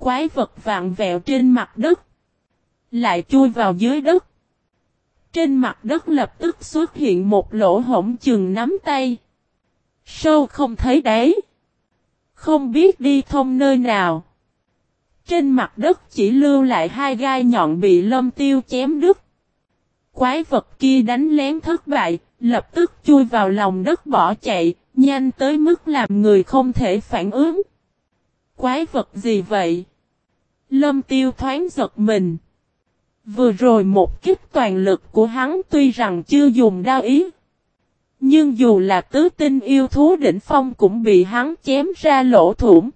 Quái vật vạn vẹo trên mặt đất. Lại chui vào dưới đất. Trên mặt đất lập tức xuất hiện một lỗ hổng chừng nắm tay. Sâu không thấy đấy. Không biết đi thông nơi nào. Trên mặt đất chỉ lưu lại hai gai nhọn bị lâm tiêu chém đứt. Quái vật kia đánh lén thất bại, lập tức chui vào lòng đất bỏ chạy, nhanh tới mức làm người không thể phản ứng. Quái vật gì vậy? Lâm tiêu thoáng giật mình. Vừa rồi một kích toàn lực của hắn tuy rằng chưa dùng đao ý. Nhưng dù là tứ tinh yêu thú đỉnh phong cũng bị hắn chém ra lỗ thủng.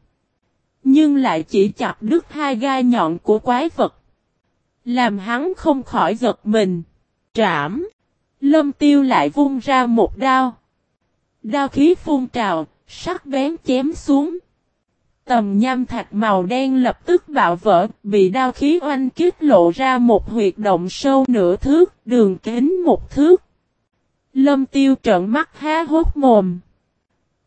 Nhưng lại chỉ chặt đứt hai gai nhọn của quái vật. Làm hắn không khỏi giật mình. Trảm. Lâm tiêu lại vung ra một đao. Đao khí phun trào, sắc bén chém xuống. Tầm nham thạch màu đen lập tức bạo vỡ, bị đao khí oanh kích lộ ra một huyệt động sâu nửa thước, đường kính một thước. Lâm tiêu trợn mắt há hốt mồm.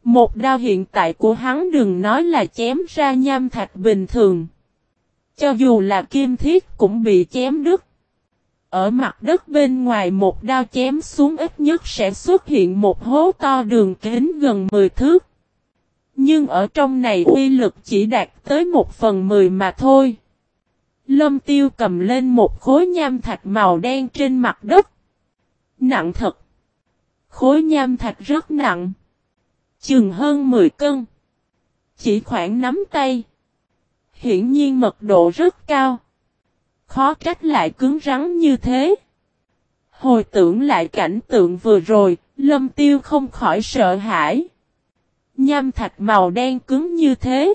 Một đao hiện tại của hắn đừng nói là chém ra nham thạch bình thường. Cho dù là kim thiết cũng bị chém đứt. Ở mặt đất bên ngoài một đao chém xuống ít nhất sẽ xuất hiện một hố to đường kính gần 10 thước. Nhưng ở trong này uy lực chỉ đạt tới một phần mười mà thôi. Lâm tiêu cầm lên một khối nham thạch màu đen trên mặt đất. Nặng thật. Khối nham thạch rất nặng. Chừng hơn 10 cân. Chỉ khoảng nắm tay. Hiển nhiên mật độ rất cao. Khó trách lại cứng rắn như thế. Hồi tưởng lại cảnh tượng vừa rồi, lâm tiêu không khỏi sợ hãi. Nham thạch màu đen cứng như thế.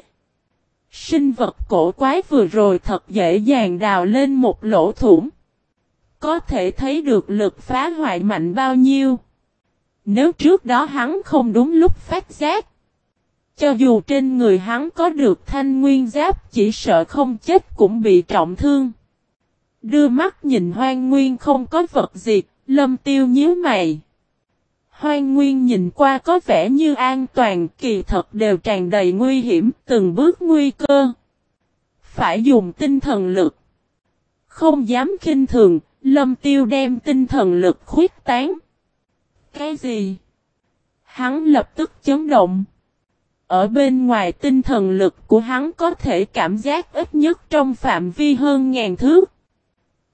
Sinh vật cổ quái vừa rồi thật dễ dàng đào lên một lỗ thủng. Có thể thấy được lực phá hoại mạnh bao nhiêu. Nếu trước đó hắn không đúng lúc phát giác. Cho dù trên người hắn có được thanh nguyên giáp chỉ sợ không chết cũng bị trọng thương. Đưa mắt nhìn hoang nguyên không có vật gì, lâm tiêu nhíu mày. Hoang nguyên nhìn qua có vẻ như an toàn, kỳ thật đều tràn đầy nguy hiểm, từng bước nguy cơ. Phải dùng tinh thần lực. Không dám kinh thường, lâm tiêu đem tinh thần lực khuyết tán. Cái gì? Hắn lập tức chấn động. Ở bên ngoài tinh thần lực của hắn có thể cảm giác ít nhất trong phạm vi hơn ngàn thước.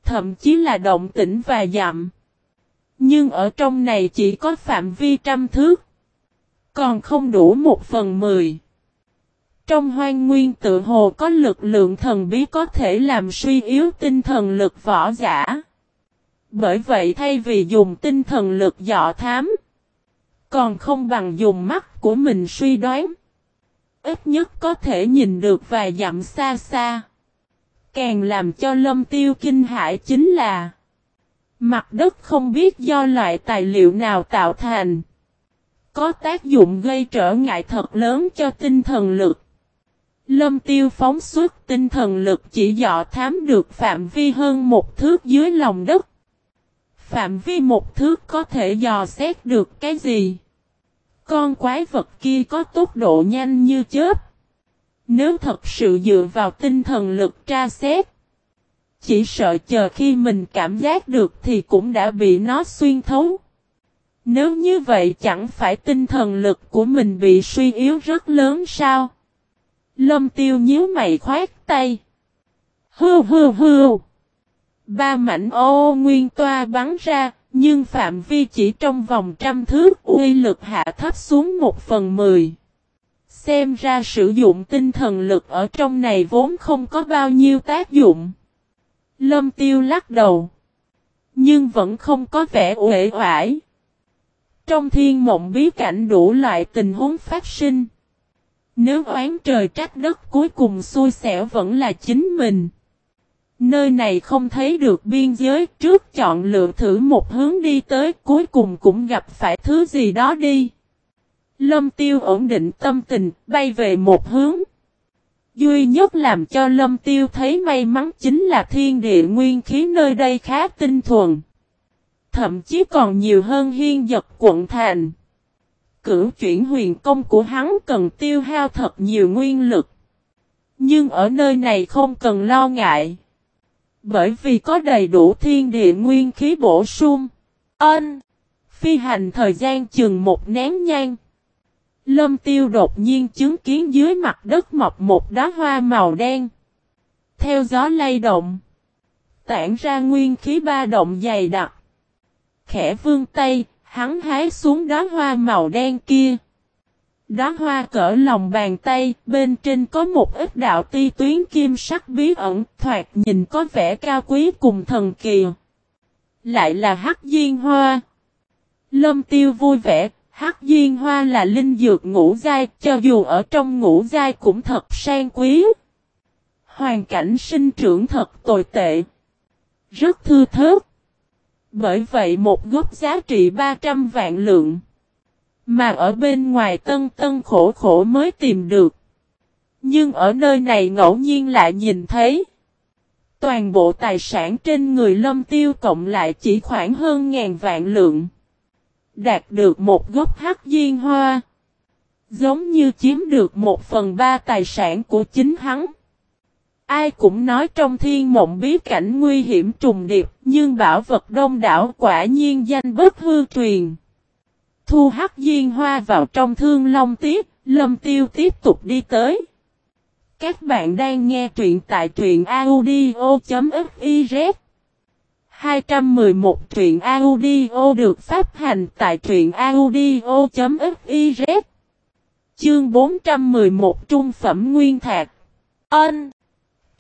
Thậm chí là động tĩnh và dặm. Nhưng ở trong này chỉ có phạm vi trăm thước. Còn không đủ một phần mười. Trong hoang nguyên tự hồ có lực lượng thần bí có thể làm suy yếu tinh thần lực võ giả. Bởi vậy thay vì dùng tinh thần lực dọ thám, còn không bằng dùng mắt của mình suy đoán. Ít nhất có thể nhìn được vài dặm xa xa. Càng làm cho lâm tiêu kinh hãi chính là Mặt đất không biết do loại tài liệu nào tạo thành. Có tác dụng gây trở ngại thật lớn cho tinh thần lực. Lâm tiêu phóng xuất tinh thần lực chỉ dọ thám được phạm vi hơn một thước dưới lòng đất. Phạm vi một thước có thể dò xét được cái gì? Con quái vật kia có tốc độ nhanh như chớp. Nếu thật sự dựa vào tinh thần lực tra xét. Chỉ sợ chờ khi mình cảm giác được thì cũng đã bị nó xuyên thấu. Nếu như vậy chẳng phải tinh thần lực của mình bị suy yếu rất lớn sao? Lâm tiêu nhíu mày khoát tay. Hư hư hư. Ba mảnh ô nguyên toa bắn ra, nhưng phạm vi chỉ trong vòng trăm thước uy lực hạ thấp xuống một phần mười. Xem ra sử dụng tinh thần lực ở trong này vốn không có bao nhiêu tác dụng. Lâm tiêu lắc đầu. Nhưng vẫn không có vẻ uể oải. Trong thiên mộng bí cảnh đủ loại tình huống phát sinh. Nếu oán trời trách đất cuối cùng xui xẻo vẫn là chính mình. Nơi này không thấy được biên giới trước chọn lựa thử một hướng đi tới cuối cùng cũng gặp phải thứ gì đó đi. Lâm tiêu ổn định tâm tình, bay về một hướng. Duy nhất làm cho lâm tiêu thấy may mắn chính là thiên địa nguyên khí nơi đây khá tinh thuần. Thậm chí còn nhiều hơn hiên giật quận thành. Cửu chuyển huyền công của hắn cần tiêu hao thật nhiều nguyên lực. Nhưng ở nơi này không cần lo ngại. Bởi vì có đầy đủ thiên địa nguyên khí bổ sung. Ân. Phi hành thời gian chừng một nén nhang. Lâm tiêu đột nhiên chứng kiến dưới mặt đất mọc một đóa hoa màu đen. Theo gió lay động. Tản ra nguyên khí ba động dày đặc. Khẽ vương tay, hắn hái xuống đóa hoa màu đen kia. Đóa hoa cỡ lòng bàn tay, bên trên có một ít đạo ti tuyến kim sắc bí ẩn, thoạt nhìn có vẻ cao quý cùng thần kỳ. Lại là hắc diên hoa. Lâm tiêu vui vẻ, hắc diên hoa là linh dược ngũ giai, cho dù ở trong ngũ giai cũng thật sang quý. Hoàn cảnh sinh trưởng thật tồi tệ. Rất thư thớt. Bởi vậy một gốc giá trị 300 vạn lượng. Mà ở bên ngoài tân tân khổ khổ mới tìm được. Nhưng ở nơi này ngẫu nhiên lại nhìn thấy. Toàn bộ tài sản trên người lâm tiêu cộng lại chỉ khoảng hơn ngàn vạn lượng. Đạt được một gốc hắc diên hoa. Giống như chiếm được một phần ba tài sản của chính hắn. Ai cũng nói trong thiên mộng bí cảnh nguy hiểm trùng điệp, nhưng bảo vật đông đảo quả nhiên danh bất hư truyền. Thu hắc diên hoa vào trong thương long tiếp, lâm tiêu tiếp tục đi tới. Các bạn đang nghe truyện tại truyện audio.fif 211 truyện audio được phát hành tại truyện audio.fiz Chương 411 Trung phẩm Nguyên Thạc Ân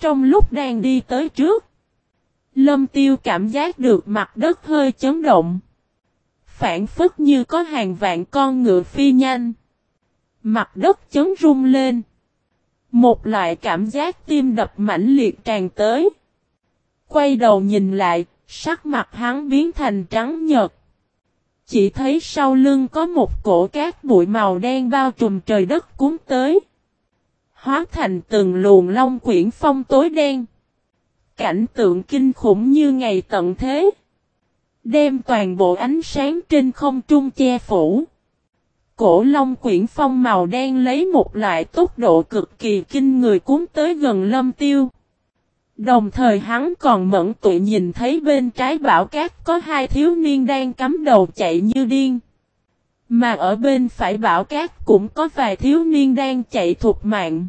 Trong lúc đang đi tới trước Lâm tiêu cảm giác được mặt đất hơi chấn động phản phất như có hàng vạn con ngựa phi nhanh. Mặt đất chấn rung lên. Một loại cảm giác tim đập mãnh liệt tràn tới. Quay đầu nhìn lại, sắc mặt hắn biến thành trắng nhợt. Chỉ thấy sau lưng có một cổ cát bụi màu đen bao trùm trời đất cuốn tới. Hóa thành từng luồng long quyển phong tối đen. Cảnh tượng kinh khủng như ngày tận thế. Đem toàn bộ ánh sáng trên không trung che phủ. Cổ long quyển phong màu đen lấy một loại tốc độ cực kỳ kinh người cuốn tới gần lâm tiêu. Đồng thời hắn còn mẫn tụi nhìn thấy bên trái bão cát có hai thiếu niên đang cắm đầu chạy như điên. Mà ở bên phải bão cát cũng có vài thiếu niên đang chạy thuộc mạng.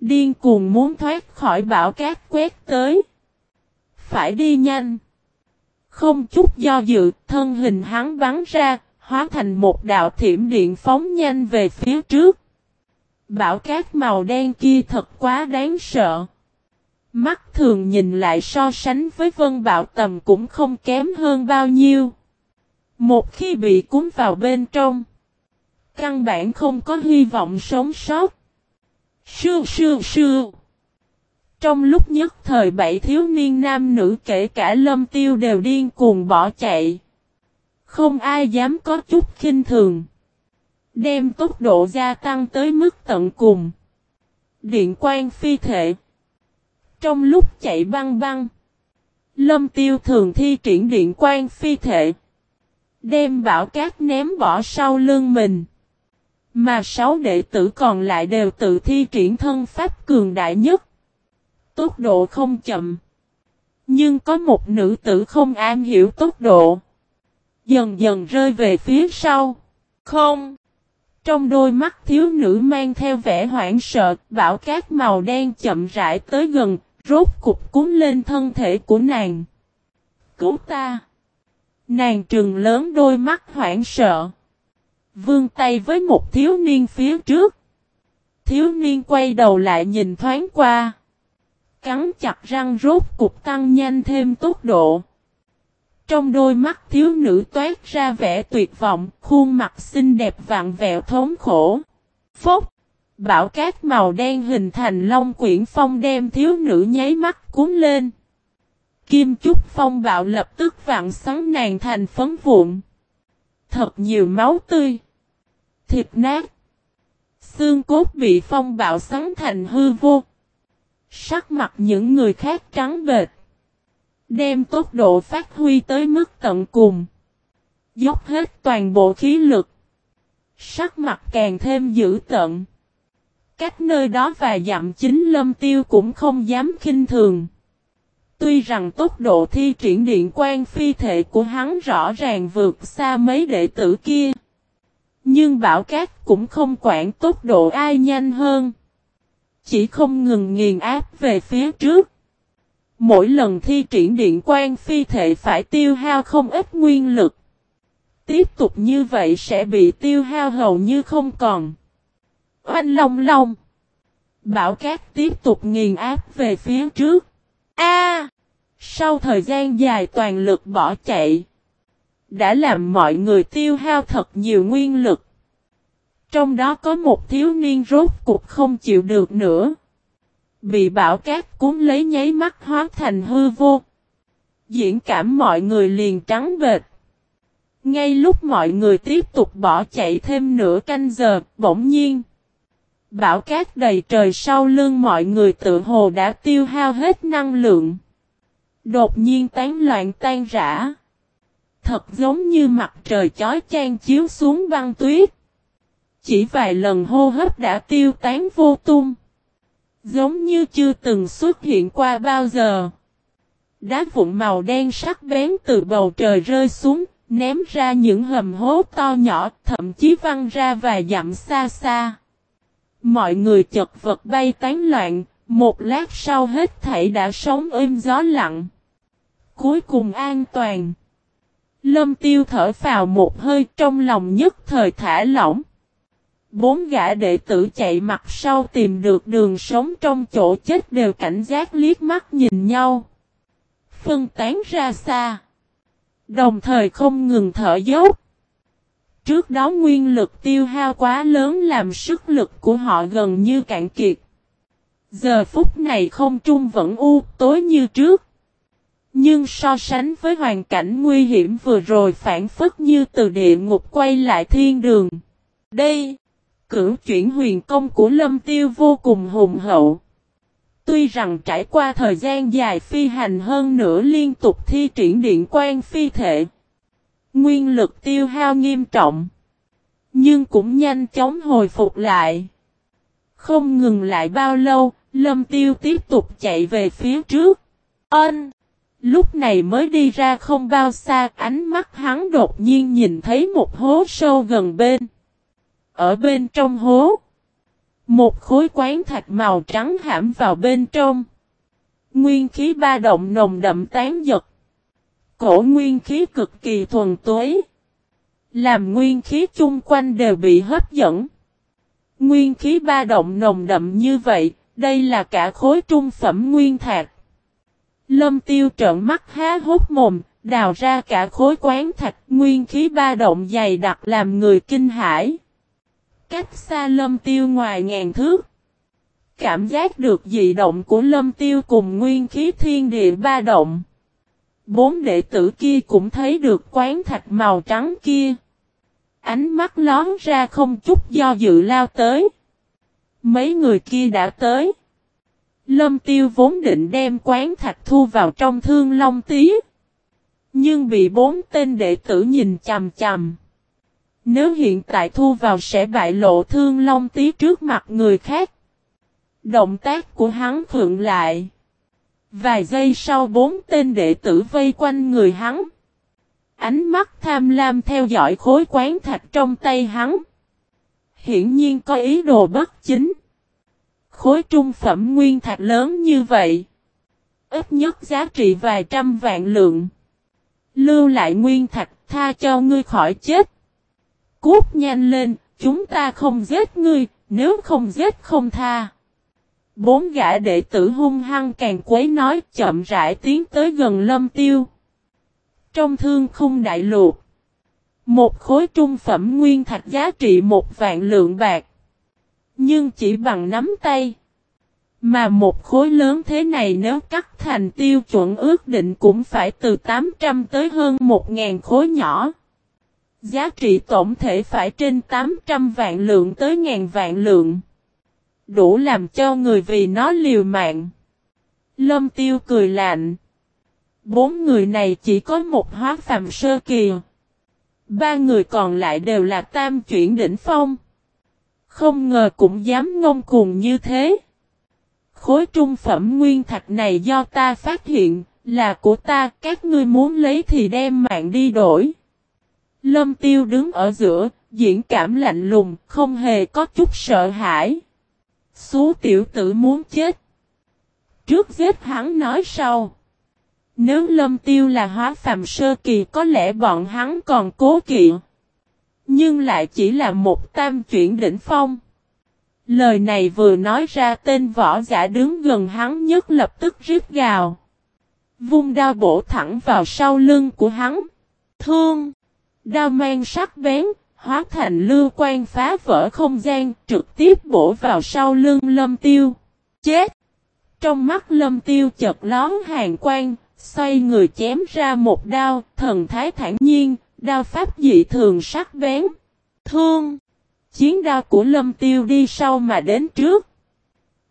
Điên cuồng muốn thoát khỏi bão cát quét tới. Phải đi nhanh. Không chút do dự, thân hình hắn bắn ra, hóa thành một đạo thiểm điện phóng nhanh về phía trước. Bão cát màu đen kia thật quá đáng sợ. Mắt thường nhìn lại so sánh với vân bạo tầm cũng không kém hơn bao nhiêu. Một khi bị cuốn vào bên trong, căn bản không có hy vọng sống sót. Sư sư sư. Trong lúc nhất thời bảy thiếu niên nam nữ kể cả lâm tiêu đều điên cuồng bỏ chạy. Không ai dám có chút khinh thường. Đem tốc độ gia tăng tới mức tận cùng. Điện quan phi thể. Trong lúc chạy băng băng. Lâm tiêu thường thi triển điện quan phi thể. Đem bảo cát ném bỏ sau lưng mình. Mà sáu đệ tử còn lại đều tự thi triển thân pháp cường đại nhất. Tốc độ không chậm. Nhưng có một nữ tử không an hiểu tốc độ. Dần dần rơi về phía sau. Không. Trong đôi mắt thiếu nữ mang theo vẻ hoảng sợ, bảo cát màu đen chậm rãi tới gần, rốt cục cúng lên thân thể của nàng. Cứu ta! Nàng trừng lớn đôi mắt hoảng sợ. Vương tay với một thiếu niên phía trước. Thiếu niên quay đầu lại nhìn thoáng qua cắn chặt răng rốt cục tăng nhanh thêm tốc độ. Trong đôi mắt thiếu nữ toát ra vẻ tuyệt vọng, khuôn mặt xinh đẹp vạn vẹo thống khổ. Phốc! Bão cát màu đen hình thành long quyển phong đem thiếu nữ nháy mắt cuốn lên. Kim Trúc Phong bạo lập tức vặn xoắn nàng thành phấn vụn. Thật nhiều máu tươi. Thịt nát. Xương cốt bị phong bạo xoắn thành hư vô. Sắc mặt những người khác trắng bệt. Đem tốc độ phát huy tới mức tận cùng. Dốc hết toàn bộ khí lực. Sắc mặt càng thêm dữ tận. Cách nơi đó vài dặm chính lâm tiêu cũng không dám khinh thường. Tuy rằng tốc độ thi triển điện quan phi thể của hắn rõ ràng vượt xa mấy đệ tử kia. Nhưng Bảo Cát cũng không quản tốc độ ai nhanh hơn. Chỉ không ngừng nghiền áp về phía trước. Mỗi lần thi triển điện quan phi thể phải tiêu hao không ít nguyên lực. Tiếp tục như vậy sẽ bị tiêu hao hầu như không còn. Oanh long long. Bảo cát tiếp tục nghiền áp về phía trước. A! sau thời gian dài toàn lực bỏ chạy. Đã làm mọi người tiêu hao thật nhiều nguyên lực. Trong đó có một thiếu niên rốt cục không chịu được nữa. Bị bảo cát cuốn lấy nháy mắt hóa thành hư vô. Diễn cảm mọi người liền trắng bệt. Ngay lúc mọi người tiếp tục bỏ chạy thêm nửa canh giờ, bỗng nhiên. Bão cát đầy trời sau lưng mọi người tự hồ đã tiêu hao hết năng lượng. Đột nhiên tán loạn tan rã. Thật giống như mặt trời chói chang chiếu xuống băng tuyết. Chỉ vài lần hô hấp đã tiêu tán vô tung. Giống như chưa từng xuất hiện qua bao giờ. Đá vụn màu đen sắc bén từ bầu trời rơi xuống, ném ra những hầm hố to nhỏ, thậm chí văng ra vài dặm xa xa. Mọi người chật vật bay tán loạn, một lát sau hết thảy đã sống êm gió lặng. Cuối cùng an toàn. Lâm tiêu thở vào một hơi trong lòng nhất thời thả lỏng. Bốn gã đệ tử chạy mặt sau tìm được đường sống trong chỗ chết đều cảnh giác liếc mắt nhìn nhau. Phân tán ra xa. Đồng thời không ngừng thở dốc. Trước đó nguyên lực tiêu hao quá lớn làm sức lực của họ gần như cạn kiệt. Giờ phút này không trung vẫn u tối như trước. Nhưng so sánh với hoàn cảnh nguy hiểm vừa rồi phản phất như từ địa ngục quay lại thiên đường. Đây, cửu chuyển huyền công của lâm tiêu vô cùng hùng hậu. Tuy rằng trải qua thời gian dài phi hành hơn nữa liên tục thi triển điện quan phi thể. Nguyên lực tiêu hao nghiêm trọng. Nhưng cũng nhanh chóng hồi phục lại. Không ngừng lại bao lâu, lâm tiêu tiếp tục chạy về phía trước. Ân! Lúc này mới đi ra không bao xa, ánh mắt hắn đột nhiên nhìn thấy một hố sâu gần bên. Ở bên trong hố, một khối quán thạch màu trắng hãm vào bên trong. Nguyên khí ba động nồng đậm tán giật. Cổ nguyên khí cực kỳ thuần tuế. Làm nguyên khí chung quanh đều bị hấp dẫn. Nguyên khí ba động nồng đậm như vậy, đây là cả khối trung phẩm nguyên thạch. Lâm tiêu trợn mắt há hốt mồm, đào ra cả khối quán thạch nguyên khí ba động dày đặc làm người kinh hãi. Cách xa lâm tiêu ngoài ngàn thước. Cảm giác được dị động của lâm tiêu cùng nguyên khí thiên địa ba động. Bốn đệ tử kia cũng thấy được quán thạch màu trắng kia. Ánh mắt lón ra không chút do dự lao tới. Mấy người kia đã tới. Lâm tiêu vốn định đem quán thạch thu vào trong thương long tí. Nhưng bị bốn tên đệ tử nhìn chằm chằm. Nếu hiện tại thu vào sẽ bại lộ thương long tí trước mặt người khác. Động tác của hắn phượng lại. Vài giây sau bốn tên đệ tử vây quanh người hắn. Ánh mắt tham lam theo dõi khối quán thạch trong tay hắn. Hiển nhiên có ý đồ bất chính. Khối trung phẩm nguyên thạch lớn như vậy. Ít nhất giá trị vài trăm vạn lượng. Lưu lại nguyên thạch tha cho ngươi khỏi chết. Cút nhanh lên, chúng ta không giết ngươi, nếu không giết không tha. Bốn gã đệ tử hung hăng càng quấy nói, chậm rãi tiến tới gần lâm tiêu. Trong thương khung đại lục. Một khối trung phẩm nguyên thạch giá trị một vạn lượng bạc. Nhưng chỉ bằng nắm tay. Mà một khối lớn thế này nếu cắt thành tiêu chuẩn ước định cũng phải từ 800 tới hơn 1.000 khối nhỏ. Giá trị tổng thể phải trên 800 vạn lượng tới ngàn vạn lượng. Đủ làm cho người vì nó liều mạng. Lâm tiêu cười lạnh. Bốn người này chỉ có một hóa phàm sơ kỳ. Ba người còn lại đều là tam chuyển đỉnh phong. Không ngờ cũng dám ngông cuồng như thế. Khối trung phẩm nguyên thạch này do ta phát hiện, là của ta, các ngươi muốn lấy thì đem mạng đi đổi. Lâm tiêu đứng ở giữa, diễn cảm lạnh lùng, không hề có chút sợ hãi. Xú tiểu tử muốn chết. Trước giết hắn nói sau. Nếu lâm tiêu là hóa phàm sơ kỳ có lẽ bọn hắn còn cố kỵ. Nhưng lại chỉ là một tam chuyển đỉnh phong. Lời này vừa nói ra tên võ giả đứng gần hắn nhất lập tức rít gào. Vung đao bổ thẳng vào sau lưng của hắn. Thương. Đao mang sắc bén, hóa thành lưu quan phá vỡ không gian, trực tiếp bổ vào sau lưng lâm tiêu. Chết! Trong mắt lâm tiêu chật lón hàng quan, xoay người chém ra một đao, thần thái thản nhiên, đao pháp dị thường sắc bén. Thương! Chiến đao của lâm tiêu đi sau mà đến trước.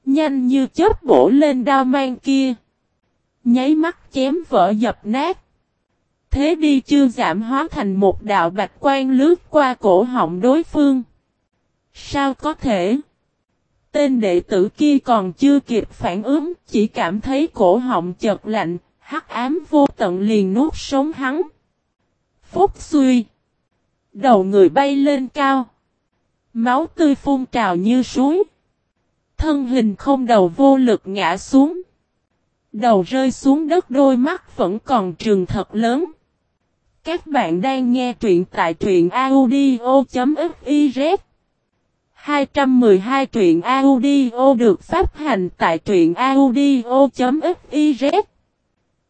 Nhanh như chớp bổ lên đao mang kia. Nháy mắt chém vỡ dập nát. Thế đi chưa giảm hóa thành một đạo bạch quan lướt qua cổ họng đối phương. Sao có thể? Tên đệ tử kia còn chưa kịp phản ứng, chỉ cảm thấy cổ họng chật lạnh, hắc ám vô tận liền nuốt sống hắn. Phúc suy. Đầu người bay lên cao. Máu tươi phun trào như suối. Thân hình không đầu vô lực ngã xuống. Đầu rơi xuống đất đôi mắt vẫn còn trường thật lớn. Các bạn đang nghe truyện tại truyện audio.fiz 212 truyện audio được phát hành tại truyện audio.fiz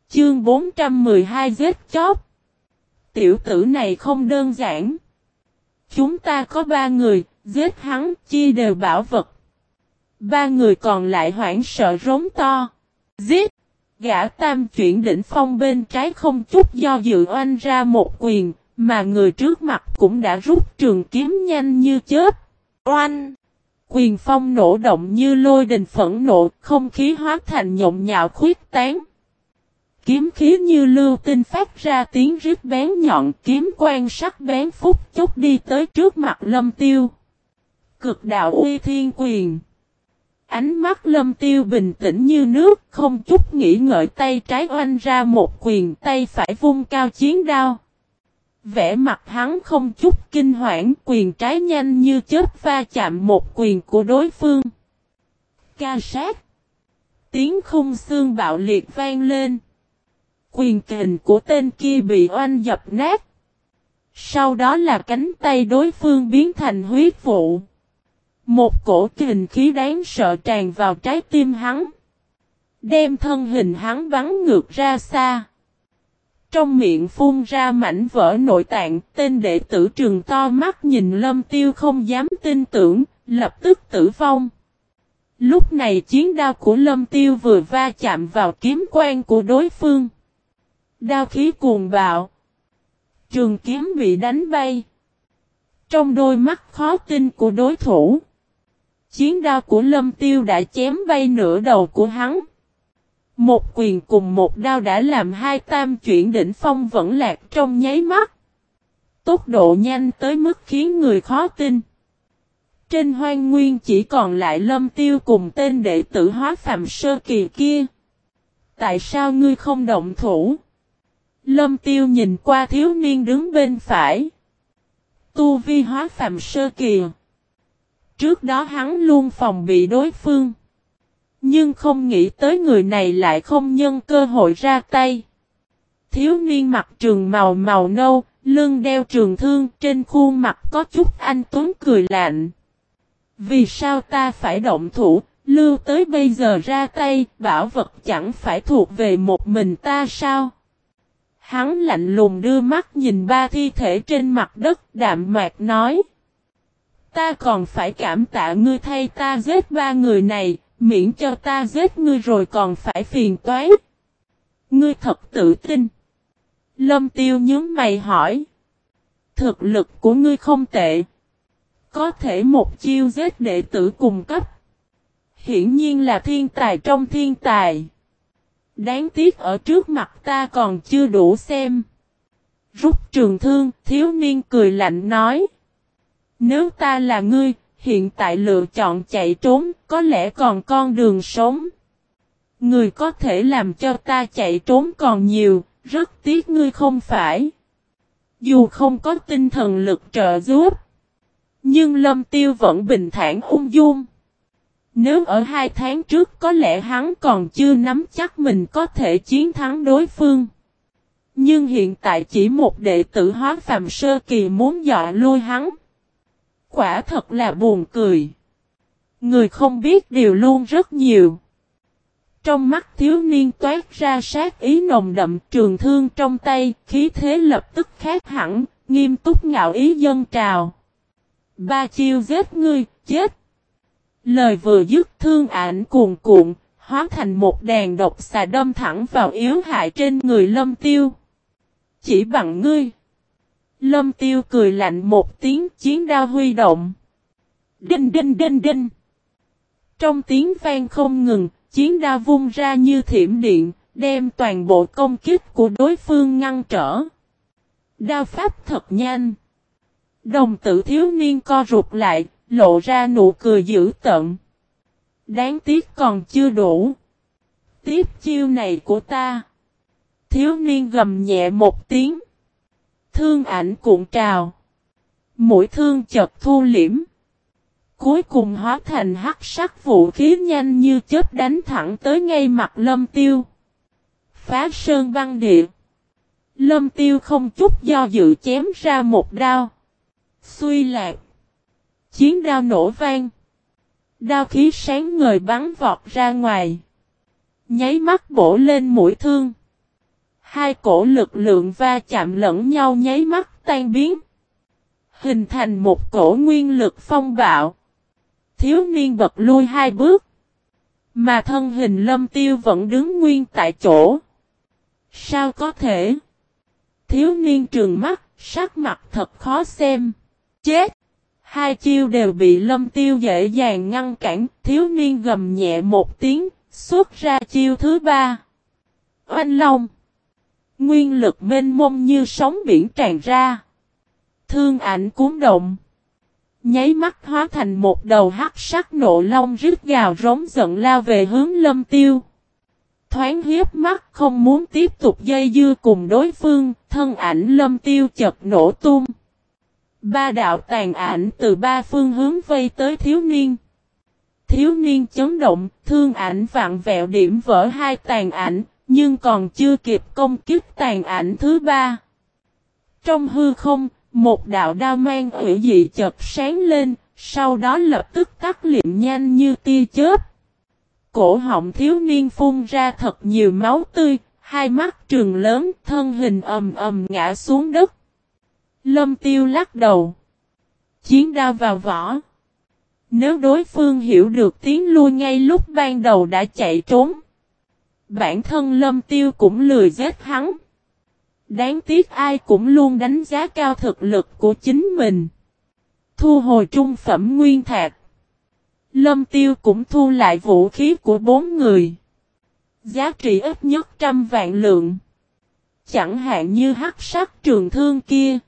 Chương 412 giết chóp Tiểu tử này không đơn giản. Chúng ta có ba người, giết hắn, chia đều bảo vật. Ba người còn lại hoảng sợ rống to. Giết! Gã tam chuyển đỉnh phong bên trái không chút do dự oanh ra một quyền, mà người trước mặt cũng đã rút trường kiếm nhanh như chớp. Oanh! Quyền phong nổ động như lôi đình phẫn nộ, không khí hóa thành nhộn nhạo khuyết tán. Kiếm khí như lưu tinh phát ra tiếng rít bén nhọn kiếm quan sắc bén phúc chốc đi tới trước mặt lâm tiêu. Cực đạo uy thiên quyền. Ánh mắt lâm tiêu bình tĩnh như nước, không chút nghĩ ngợi tay trái oanh ra một quyền tay phải vung cao chiến đao. Vẽ mặt hắn không chút kinh hoảng quyền trái nhanh như chớp va chạm một quyền của đối phương. Ca sát. Tiếng khung xương bạo liệt vang lên. Quyền kình của tên kia bị oanh dập nát. Sau đó là cánh tay đối phương biến thành huyết vụ. Một cổ kình khí đáng sợ tràn vào trái tim hắn. Đem thân hình hắn bắn ngược ra xa. Trong miệng phun ra mảnh vỡ nội tạng, tên đệ tử trường to mắt nhìn lâm tiêu không dám tin tưởng, lập tức tử vong. Lúc này chiến đao của lâm tiêu vừa va chạm vào kiếm quan của đối phương. Đao khí cuồng bạo. Trường kiếm bị đánh bay. Trong đôi mắt khó tin của đối thủ. Chiến đao của lâm tiêu đã chém bay nửa đầu của hắn. Một quyền cùng một đao đã làm hai tam chuyển đỉnh phong vẫn lạc trong nháy mắt. Tốc độ nhanh tới mức khiến người khó tin. Trên hoang nguyên chỉ còn lại lâm tiêu cùng tên đệ tử hóa phạm sơ kỳ kia. Tại sao ngươi không động thủ? Lâm tiêu nhìn qua thiếu niên đứng bên phải. Tu vi hóa phạm sơ kỳ. Trước đó hắn luôn phòng bị đối phương. Nhưng không nghĩ tới người này lại không nhân cơ hội ra tay. Thiếu niên mặt trường màu màu nâu, lưng đeo trường thương trên khuôn mặt có chút anh tuấn cười lạnh. Vì sao ta phải động thủ, lưu tới bây giờ ra tay, bảo vật chẳng phải thuộc về một mình ta sao? Hắn lạnh lùng đưa mắt nhìn ba thi thể trên mặt đất đạm mạc nói. Ta còn phải cảm tạ ngươi thay ta giết ba người này, miễn cho ta giết ngươi rồi còn phải phiền toái. Ngươi thật tự tin. Lâm tiêu nhướng mày hỏi. Thực lực của ngươi không tệ. Có thể một chiêu giết đệ tử cùng cấp. Hiển nhiên là thiên tài trong thiên tài. Đáng tiếc ở trước mặt ta còn chưa đủ xem. Rút trường thương, thiếu niên cười lạnh nói. Nếu ta là ngươi, hiện tại lựa chọn chạy trốn, có lẽ còn con đường sống. Người có thể làm cho ta chạy trốn còn nhiều, rất tiếc ngươi không phải. Dù không có tinh thần lực trợ giúp, nhưng Lâm Tiêu vẫn bình thản ung dung. Nếu ở hai tháng trước có lẽ hắn còn chưa nắm chắc mình có thể chiến thắng đối phương. Nhưng hiện tại chỉ một đệ tử hóa phàm sơ kỳ muốn dọa lôi hắn. Quả thật là buồn cười. Người không biết điều luôn rất nhiều. Trong mắt thiếu niên toát ra sát ý nồng đậm trường thương trong tay, khí thế lập tức khác hẳn, nghiêm túc ngạo ý dân trào. Ba chiêu giết ngươi, chết. Lời vừa dứt thương ảnh cuồn cuộn, hóa thành một đàn độc xà đâm thẳng vào yếu hại trên người lâm tiêu. Chỉ bằng ngươi. Lâm tiêu cười lạnh một tiếng chiến đao huy động. Đinh đinh đinh đinh. Trong tiếng vang không ngừng, chiến đao vung ra như thiểm điện, đem toàn bộ công kích của đối phương ngăn trở. Đao pháp thật nhanh. Đồng tử thiếu niên co rụt lại, lộ ra nụ cười dữ tận. Đáng tiếc còn chưa đủ. Tiếp chiêu này của ta. Thiếu niên gầm nhẹ một tiếng. Thương ảnh cuộn trào. Mũi thương chật thu liễm. Cuối cùng hóa thành hắc sắc vũ khí nhanh như chớp đánh thẳng tới ngay mặt lâm tiêu. Phá sơn băng địa. Lâm tiêu không chút do dự chém ra một đao. Xuy lạc. Chiến đao nổ vang. Đao khí sáng ngời bắn vọt ra ngoài. Nháy mắt bổ lên mũi thương. Hai cổ lực lượng va chạm lẫn nhau nháy mắt tan biến. Hình thành một cổ nguyên lực phong bạo. Thiếu niên bật lui hai bước. Mà thân hình lâm tiêu vẫn đứng nguyên tại chỗ. Sao có thể? Thiếu niên trường mắt, sắc mặt thật khó xem. Chết! Hai chiêu đều bị lâm tiêu dễ dàng ngăn cản, thiếu niên gầm nhẹ một tiếng, xuất ra chiêu thứ ba. Oanh Long! Nguyên lực mênh mông như sóng biển tràn ra. Thương ảnh cuốn động. Nháy mắt hóa thành một đầu hắc sắc nộ long rít gào rống giận lao về hướng lâm tiêu. Thoáng hiếp mắt không muốn tiếp tục dây dưa cùng đối phương, thân ảnh lâm tiêu chật nổ tung. Ba đạo tàn ảnh từ ba phương hướng vây tới thiếu niên. Thiếu niên chấn động, thương ảnh vạn vẹo điểm vỡ hai tàn ảnh, nhưng còn chưa kịp công kích tàn ảnh thứ ba. Trong hư không, một đạo đao mang ủy dị chợt sáng lên, sau đó lập tức tắt liệm nhanh như tia chớp. Cổ họng thiếu niên phun ra thật nhiều máu tươi, hai mắt trường lớn, thân hình ầm ầm ngã xuống đất. Lâm tiêu lắc đầu. Chiến đao vào vỏ. Nếu đối phương hiểu được tiếng lui ngay lúc ban đầu đã chạy trốn. Bản thân lâm tiêu cũng lười giết hắn. Đáng tiếc ai cũng luôn đánh giá cao thực lực của chính mình. Thu hồi trung phẩm nguyên thạc. Lâm tiêu cũng thu lại vũ khí của bốn người. Giá trị ít nhất trăm vạn lượng. Chẳng hạn như hắc sắc trường thương kia.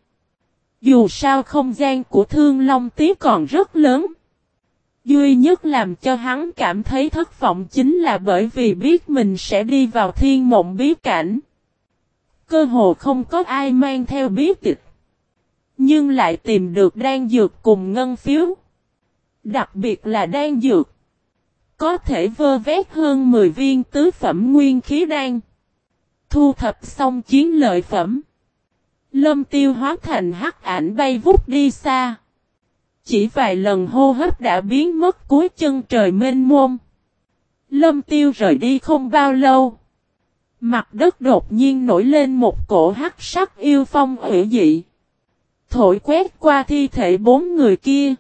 Dù sao không gian của thương long tí còn rất lớn. Duy nhất làm cho hắn cảm thấy thất vọng chính là bởi vì biết mình sẽ đi vào thiên mộng bí cảnh. Cơ hồ không có ai mang theo bí tịch. Nhưng lại tìm được đan dược cùng ngân phiếu. Đặc biệt là đan dược. Có thể vơ vét hơn 10 viên tứ phẩm nguyên khí đan. Thu thập xong chiến lợi phẩm. Lâm tiêu hóa thành hắc ảnh bay vút đi xa. Chỉ vài lần hô hấp đã biến mất cuối chân trời mênh mông. Lâm tiêu rời đi không bao lâu. Mặt đất đột nhiên nổi lên một cổ hắc sắc yêu phong hữu dị. Thổi quét qua thi thể bốn người kia.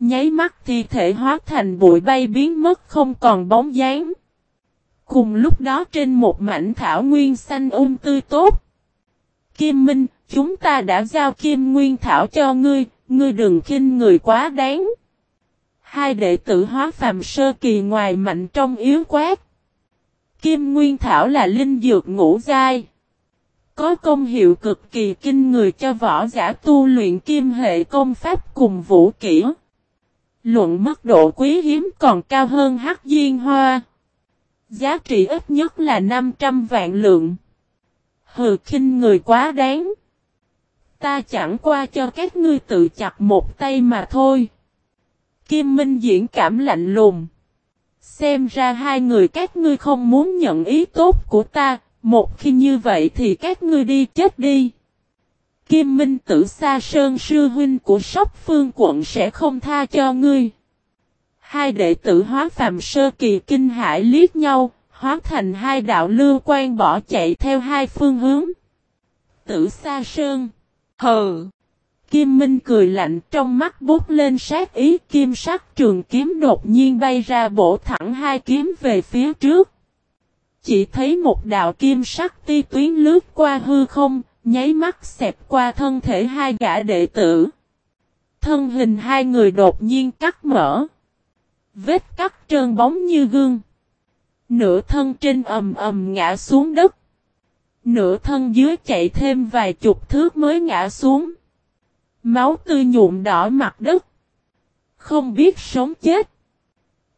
Nháy mắt thi thể hóa thành bụi bay biến mất không còn bóng dáng. Cùng lúc đó trên một mảnh thảo nguyên xanh um tươi tốt. Kim Minh, chúng ta đã giao Kim Nguyên Thảo cho ngươi, ngươi đừng khinh người quá đáng. Hai đệ tử hóa phàm sơ kỳ ngoài mạnh trong yếu quát. Kim Nguyên Thảo là linh dược ngũ giai. Có công hiệu cực kỳ kinh người cho võ giả tu luyện kim hệ công pháp cùng vũ kỹ. Luận mức độ quý hiếm còn cao hơn hắc diên hoa. Giá trị ít nhất là 500 vạn lượng. Hừ, khinh người quá đáng. Ta chẳng qua cho các ngươi tự chặt một tay mà thôi. Kim Minh diễn cảm lạnh lùng. Xem ra hai người các ngươi không muốn nhận ý tốt của ta, một khi như vậy thì các ngươi đi chết đi. Kim Minh tử xa sơn sư huynh của sóc phương quận sẽ không tha cho ngươi. Hai đệ tử hóa phàm sơ kỳ kinh hải liếc nhau, hóa thành hai đạo lưu quan bỏ chạy theo hai phương hướng. Tử xa sơn. Hờ. Kim Minh cười lạnh trong mắt bút lên sát ý kim sắc trường kiếm đột nhiên bay ra bổ thẳng hai kiếm về phía trước. Chỉ thấy một đạo kim sắc ti tuyến lướt qua hư không, nháy mắt xẹp qua thân thể hai gã đệ tử. Thân hình hai người đột nhiên cắt mở. Vết cắt trơn bóng như gương. Nửa thân trên ầm ầm ngã xuống đất. Nửa thân dưới chạy thêm vài chục thước mới ngã xuống. Máu tươi nhuộm đỏ mặt đất. Không biết sống chết.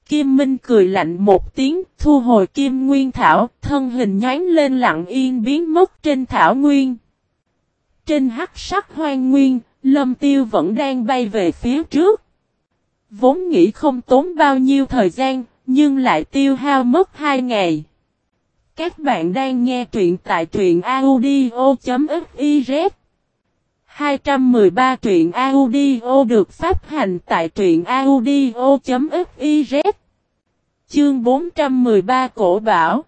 Kim Minh cười lạnh một tiếng, thu hồi Kim Nguyên Thảo, thân hình nhánh lên lặng yên biến mất trên Thảo Nguyên. Trên hắc sắc hoang nguyên, Lâm Tiêu vẫn đang bay về phía trước. Vốn nghĩ không tốn bao nhiêu thời gian, nhưng lại tiêu hao mất hai ngày. Các bạn đang nghe truyện tại truyện audio.fiz 213 truyện audio được phát hành tại truyện audio.fiz Chương 413 Cổ Bảo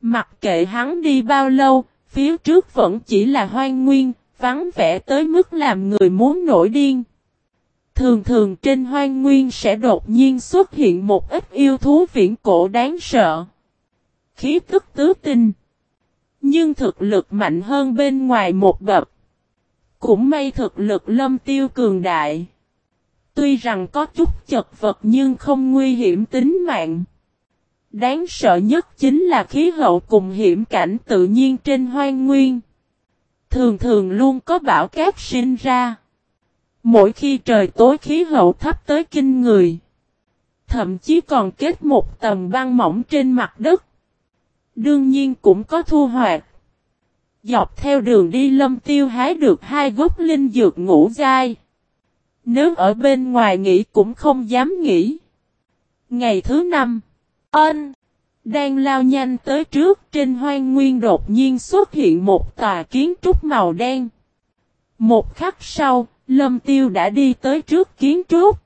Mặc kệ hắn đi bao lâu, phía trước vẫn chỉ là hoang nguyên, vắng vẻ tới mức làm người muốn nổi điên. Thường thường trên hoang nguyên sẽ đột nhiên xuất hiện một ít yêu thú viễn cổ đáng sợ. Khí tức tứ tinh. Nhưng thực lực mạnh hơn bên ngoài một bậc. Cũng may thực lực lâm tiêu cường đại. Tuy rằng có chút chật vật nhưng không nguy hiểm tính mạng. Đáng sợ nhất chính là khí hậu cùng hiểm cảnh tự nhiên trên hoang nguyên. Thường thường luôn có bão cát sinh ra. Mỗi khi trời tối khí hậu thấp tới kinh người. Thậm chí còn kết một tầng băng mỏng trên mặt đất. Đương nhiên cũng có thu hoạch. Dọc theo đường đi lâm tiêu hái được hai gốc linh dược ngũ dai. Nếu ở bên ngoài nghỉ cũng không dám nghỉ. Ngày thứ năm, ân, đang lao nhanh tới trước trên hoang nguyên đột nhiên xuất hiện một tòa kiến trúc màu đen. Một khắc sau, lâm tiêu đã đi tới trước kiến trúc.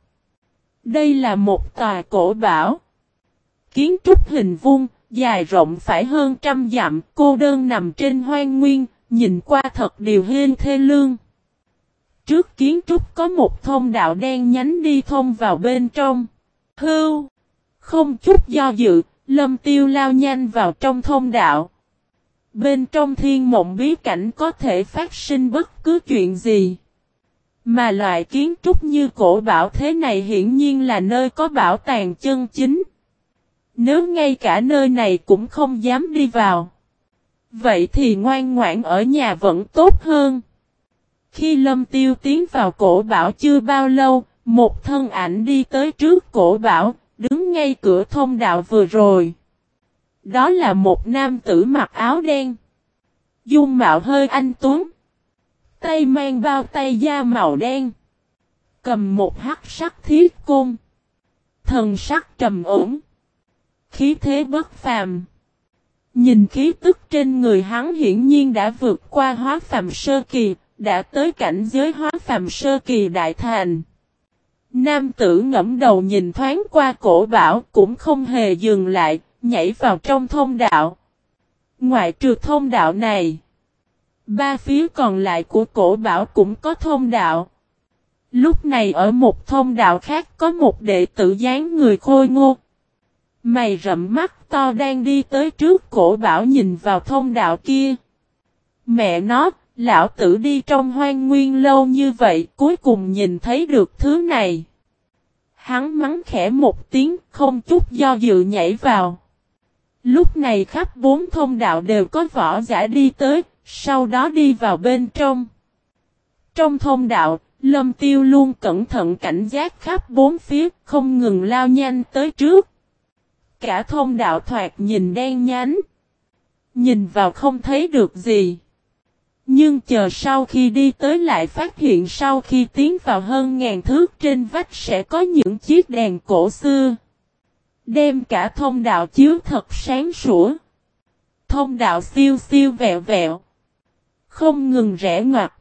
Đây là một tòa cổ bảo. Kiến trúc hình vuông, dài rộng phải hơn trăm dặm, cô đơn nằm trên hoang nguyên, nhìn qua thật điều hên thê lương. Trước kiến trúc có một thông đạo đen nhánh đi thông vào bên trong. Hưu! Không chút do dự, lâm tiêu lao nhanh vào trong thông đạo. Bên trong thiên mộng bí cảnh có thể phát sinh bất cứ chuyện gì. Mà loại kiến trúc như cổ bảo thế này hiển nhiên là nơi có bảo tàng chân chính. Nếu ngay cả nơi này cũng không dám đi vào. Vậy thì ngoan ngoãn ở nhà vẫn tốt hơn. Khi Lâm Tiêu tiến vào cổ bảo chưa bao lâu, một thân ảnh đi tới trước cổ bảo, đứng ngay cửa thông đạo vừa rồi. Đó là một nam tử mặc áo đen. Dung mạo hơi anh tuấn. Tay mang bao tay da màu đen. Cầm một hắc sắc thiết côn. Thần sắc trầm ổn. Khí thế bất phàm. Nhìn khí tức trên người hắn hiển nhiên đã vượt qua hóa phàm sơ kỳ, đã tới cảnh giới hóa phàm sơ kỳ đại thành. Nam tử ngẫm đầu nhìn thoáng qua cổ bảo cũng không hề dừng lại, nhảy vào trong thông đạo. Ngoại trừ thông đạo này, ba phía còn lại của cổ bảo cũng có thông đạo. Lúc này ở một thông đạo khác có một đệ tử dáng người khôi ngô. Mày rậm mắt to đang đi tới trước cổ bảo nhìn vào thông đạo kia. Mẹ nó, lão tử đi trong hoang nguyên lâu như vậy cuối cùng nhìn thấy được thứ này. Hắn mắng khẽ một tiếng không chút do dự nhảy vào. Lúc này khắp bốn thông đạo đều có võ giả đi tới, sau đó đi vào bên trong. Trong thông đạo, Lâm tiêu luôn cẩn thận cảnh giác khắp bốn phía, không ngừng lao nhanh tới trước. Cả thông đạo thoạt nhìn đen nhánh. Nhìn vào không thấy được gì. Nhưng chờ sau khi đi tới lại phát hiện sau khi tiến vào hơn ngàn thước trên vách sẽ có những chiếc đèn cổ xưa. Đem cả thông đạo chiếu thật sáng sủa. Thông đạo siêu siêu vẹo vẹo. Không ngừng rẽ ngoặt.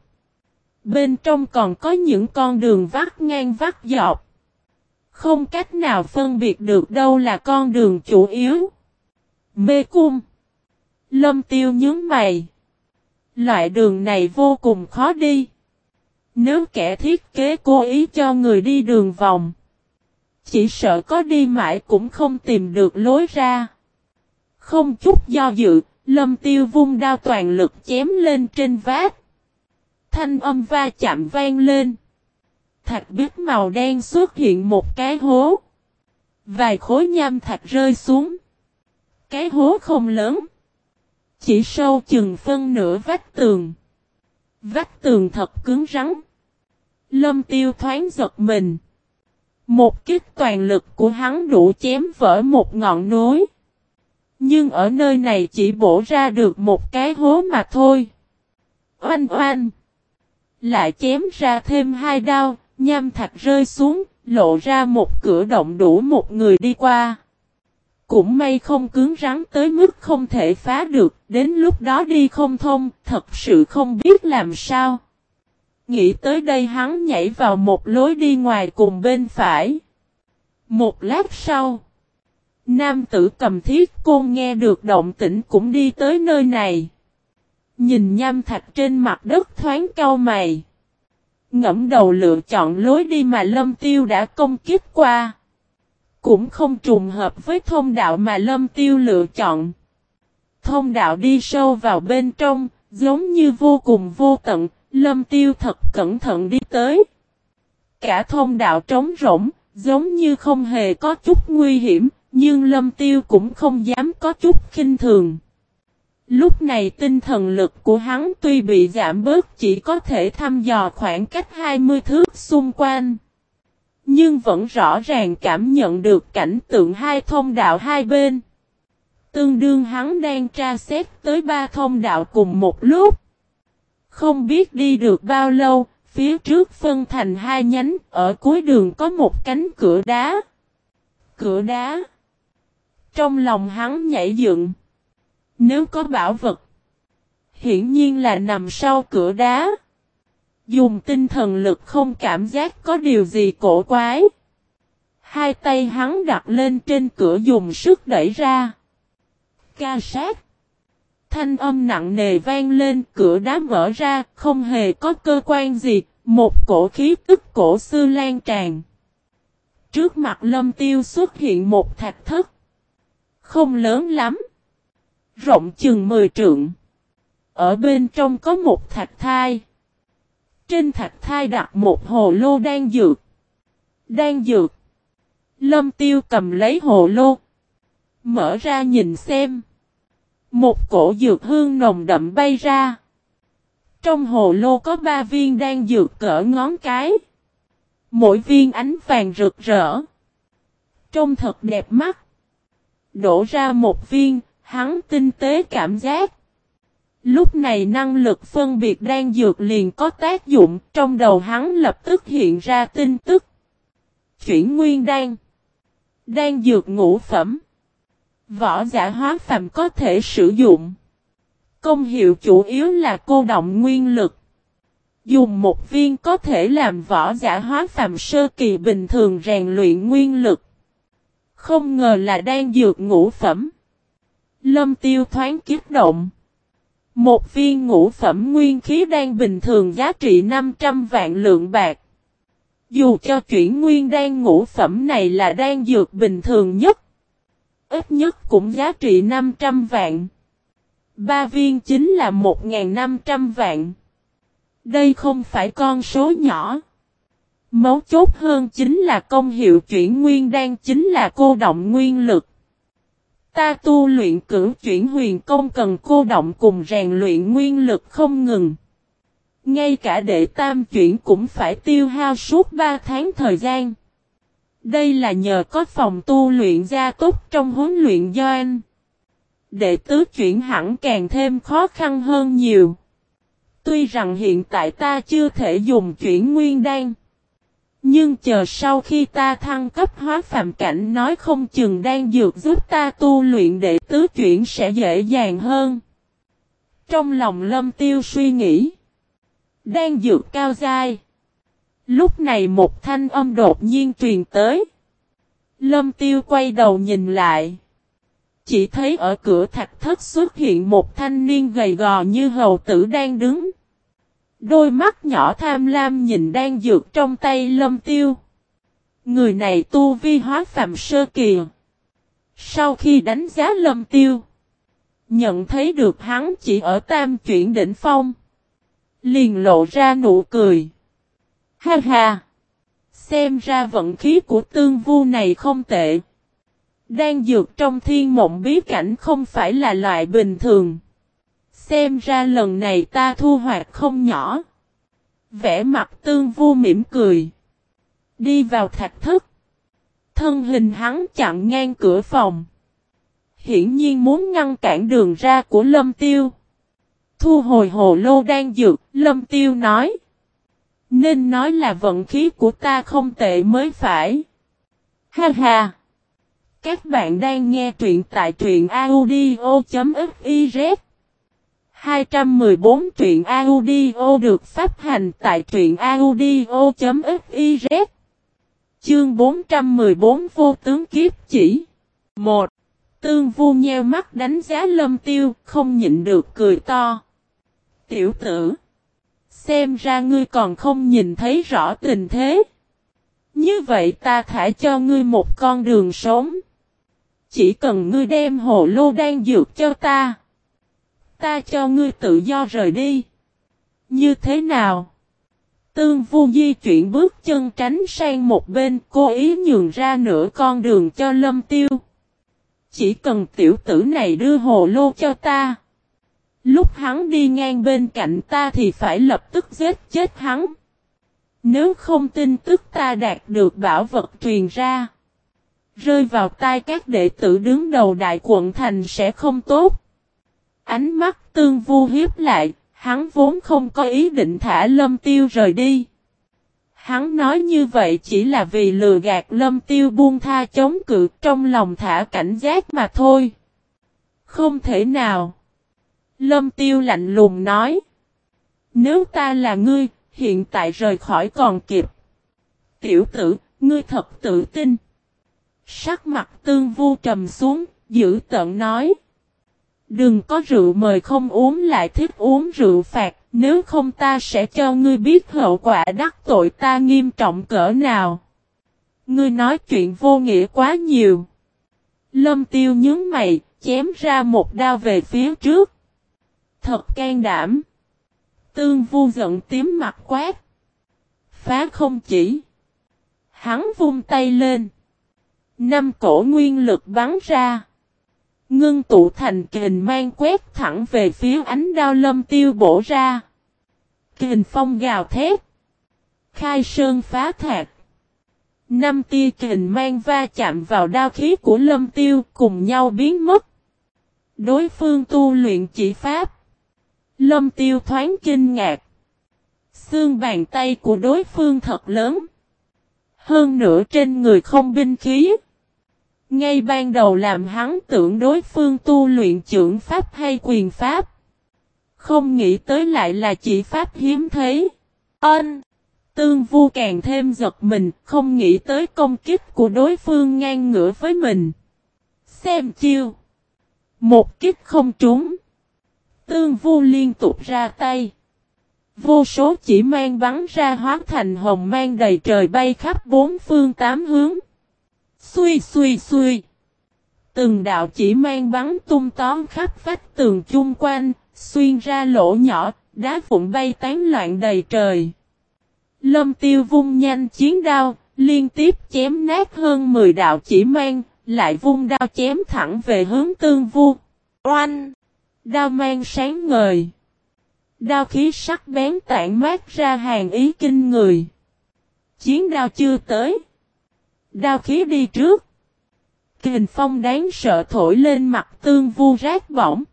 Bên trong còn có những con đường vắt ngang vắt dọc. Không cách nào phân biệt được đâu là con đường chủ yếu. Mê cung. Lâm tiêu nhướng mày. Loại đường này vô cùng khó đi. Nếu kẻ thiết kế cố ý cho người đi đường vòng. Chỉ sợ có đi mãi cũng không tìm được lối ra. Không chút do dự, lâm tiêu vung đao toàn lực chém lên trên vát. Thanh âm va chạm vang lên. Thạch biết màu đen xuất hiện một cái hố. Vài khối nham thạch rơi xuống. Cái hố không lớn. Chỉ sâu chừng phân nửa vách tường. Vách tường thật cứng rắn. Lâm tiêu thoáng giật mình. Một kích toàn lực của hắn đủ chém vỡ một ngọn núi. Nhưng ở nơi này chỉ bổ ra được một cái hố mà thôi. Oanh oanh. Lại chém ra thêm hai đao, nham thạch rơi xuống, lộ ra một cửa động đủ một người đi qua. Cũng may không cứng rắn tới mức không thể phá được, đến lúc đó đi không thông, thật sự không biết làm sao. Nghĩ tới đây hắn nhảy vào một lối đi ngoài cùng bên phải. Một lát sau, nam tử cầm thiết côn nghe được động tĩnh cũng đi tới nơi này. Nhìn nham thạch trên mặt đất thoáng cau mày. Ngẫm đầu lựa chọn lối đi mà lâm tiêu đã công kiếp qua. Cũng không trùng hợp với thông đạo mà lâm tiêu lựa chọn. Thông đạo đi sâu vào bên trong, giống như vô cùng vô tận, lâm tiêu thật cẩn thận đi tới. Cả thông đạo trống rỗng, giống như không hề có chút nguy hiểm, nhưng lâm tiêu cũng không dám có chút khinh thường. Lúc này tinh thần lực của hắn tuy bị giảm bớt chỉ có thể thăm dò khoảng cách 20 thước xung quanh. Nhưng vẫn rõ ràng cảm nhận được cảnh tượng hai thông đạo hai bên. Tương đương hắn đang tra xét tới ba thông đạo cùng một lúc. Không biết đi được bao lâu, phía trước phân thành hai nhánh, ở cuối đường có một cánh cửa đá. Cửa đá. Trong lòng hắn nhảy dựng. Nếu có bảo vật, hiển nhiên là nằm sau cửa đá. Dùng tinh thần lực không cảm giác có điều gì cổ quái. Hai tay hắn đặt lên trên cửa dùng sức đẩy ra. Ca sát. Thanh âm nặng nề vang lên cửa đá mở ra, không hề có cơ quan gì, một cổ khí tức cổ xưa lan tràn. Trước mặt lâm tiêu xuất hiện một thạch thất. Không lớn lắm. Rộng chừng 10 trượng. Ở bên trong có một thạch thai. Trên thạch thai đặt một hồ lô đang dược. Đang dược. Lâm tiêu cầm lấy hồ lô. Mở ra nhìn xem. Một cổ dược hương nồng đậm bay ra. Trong hồ lô có ba viên đang dược cỡ ngón cái. Mỗi viên ánh vàng rực rỡ. Trông thật đẹp mắt. Đổ ra một viên, hắn tinh tế cảm giác. Lúc này năng lực phân biệt đang dược liền có tác dụng, trong đầu hắn lập tức hiện ra tin tức. Chuyển nguyên đan. Đan dược ngũ phẩm. Võ giả hóa phàm có thể sử dụng. Công hiệu chủ yếu là cô động nguyên lực. Dùng một viên có thể làm võ giả hóa phàm sơ kỳ bình thường rèn luyện nguyên lực. Không ngờ là đang dược ngũ phẩm. Lâm tiêu thoáng kiếp động. Một viên ngũ phẩm nguyên khí đang bình thường giá trị 500 vạn lượng bạc. Dù cho chuyển nguyên đan ngũ phẩm này là đan dược bình thường nhất. Ít nhất cũng giá trị 500 vạn. Ba viên chính là 1.500 vạn. Đây không phải con số nhỏ. Mấu chốt hơn chính là công hiệu chuyển nguyên đan chính là cô động nguyên lực. Ta tu luyện cử chuyển huyền công cần cô động cùng rèn luyện nguyên lực không ngừng. Ngay cả đệ tam chuyển cũng phải tiêu hao suốt 3 tháng thời gian. Đây là nhờ có phòng tu luyện gia tốt trong huấn luyện doanh. Đệ tứ chuyển hẳn càng thêm khó khăn hơn nhiều. Tuy rằng hiện tại ta chưa thể dùng chuyển nguyên đan. Nhưng chờ sau khi ta thăng cấp hóa phạm cảnh nói không chừng đang dược giúp ta tu luyện để tứ chuyển sẽ dễ dàng hơn. Trong lòng lâm tiêu suy nghĩ. Đang dược cao dai. Lúc này một thanh âm đột nhiên truyền tới. Lâm tiêu quay đầu nhìn lại. Chỉ thấy ở cửa thạch thất xuất hiện một thanh niên gầy gò như hầu tử đang đứng. Đôi mắt nhỏ tham lam nhìn đang dược trong tay lâm tiêu. Người này tu vi hóa phạm sơ kỳ. Sau khi đánh giá lâm tiêu. Nhận thấy được hắn chỉ ở tam chuyển đỉnh phong. Liền lộ ra nụ cười. Ha ha. Xem ra vận khí của tương vu này không tệ. Đang dược trong thiên mộng bí cảnh không phải là loại bình thường. Xem ra lần này ta thu hoạch không nhỏ. Vẽ mặt tương vu mỉm cười. Đi vào thạch thức. Thân hình hắn chặn ngang cửa phòng. Hiển nhiên muốn ngăn cản đường ra của lâm tiêu. Thu hồi hồ lô đang dược, lâm tiêu nói. Nên nói là vận khí của ta không tệ mới phải. Ha ha! Các bạn đang nghe truyện tại truyện audio.fif 214 truyện audio được phát hành tại truyện audio.fiz Chương 414 vô tướng kiếp chỉ 1. Tương vu nheo mắt đánh giá lâm tiêu, không nhịn được cười to. Tiểu tử Xem ra ngươi còn không nhìn thấy rõ tình thế. Như vậy ta thả cho ngươi một con đường sống. Chỉ cần ngươi đem hồ lô đang dược cho ta. Ta cho ngươi tự do rời đi. Như thế nào? Tương vu di chuyển bước chân tránh sang một bên, cố ý nhường ra nửa con đường cho lâm tiêu. Chỉ cần tiểu tử này đưa hồ lô cho ta. Lúc hắn đi ngang bên cạnh ta thì phải lập tức giết chết hắn. Nếu không tin tức ta đạt được bảo vật truyền ra. Rơi vào tay các đệ tử đứng đầu đại quận thành sẽ không tốt. Ánh mắt tương vu hiếp lại, hắn vốn không có ý định thả lâm tiêu rời đi. Hắn nói như vậy chỉ là vì lừa gạt lâm tiêu buông tha chống cự trong lòng thả cảnh giác mà thôi. Không thể nào. Lâm tiêu lạnh lùng nói. Nếu ta là ngươi, hiện tại rời khỏi còn kịp. Tiểu tử, ngươi thật tự tin. Sắc mặt tương vu trầm xuống, giữ tận nói. Đừng có rượu mời không uống lại thích uống rượu phạt, nếu không ta sẽ cho ngươi biết hậu quả đắc tội ta nghiêm trọng cỡ nào. Ngươi nói chuyện vô nghĩa quá nhiều. Lâm tiêu nhướng mày, chém ra một đao về phía trước. Thật can đảm. Tương vu giận tím mặt quát. Phá không chỉ. Hắn vung tay lên. Năm cổ nguyên lực bắn ra. Ngưng tụ thành kình mang quét thẳng về phía ánh đao lâm tiêu bổ ra. Kình phong gào thét. Khai sơn phá thạc. Năm tia kình mang va chạm vào đao khí của lâm tiêu cùng nhau biến mất. Đối phương tu luyện chỉ pháp. Lâm tiêu thoáng kinh ngạc. Xương bàn tay của đối phương thật lớn. Hơn nữa trên người không binh khí. Ngay ban đầu làm hắn tưởng đối phương tu luyện trưởng pháp hay quyền pháp. Không nghĩ tới lại là chỉ pháp hiếm thấy. Ân! Tương vu càng thêm giật mình, không nghĩ tới công kích của đối phương ngang ngửa với mình. Xem chiêu. Một kích không trúng. Tương vu liên tục ra tay. Vô số chỉ mang bắn ra hóa thành hồng mang đầy trời bay khắp bốn phương tám hướng. Xuy xuy xuy. Từng đạo chỉ mang bắn tung tóm khắp vách tường chung quanh, xuyên ra lỗ nhỏ, đá vụn bay tán loạn đầy trời. Lâm tiêu vung nhanh chiến đao, liên tiếp chém nát hơn 10 đạo chỉ mang, lại vung đao chém thẳng về hướng tương vu. Oanh! Đao mang sáng ngời. Đao khí sắc bén tản mát ra hàng ý kinh người. Chiến đao chưa tới. Đao khí đi trước. Kình phong đáng sợ thổi lên mặt tương vu rát bỏng.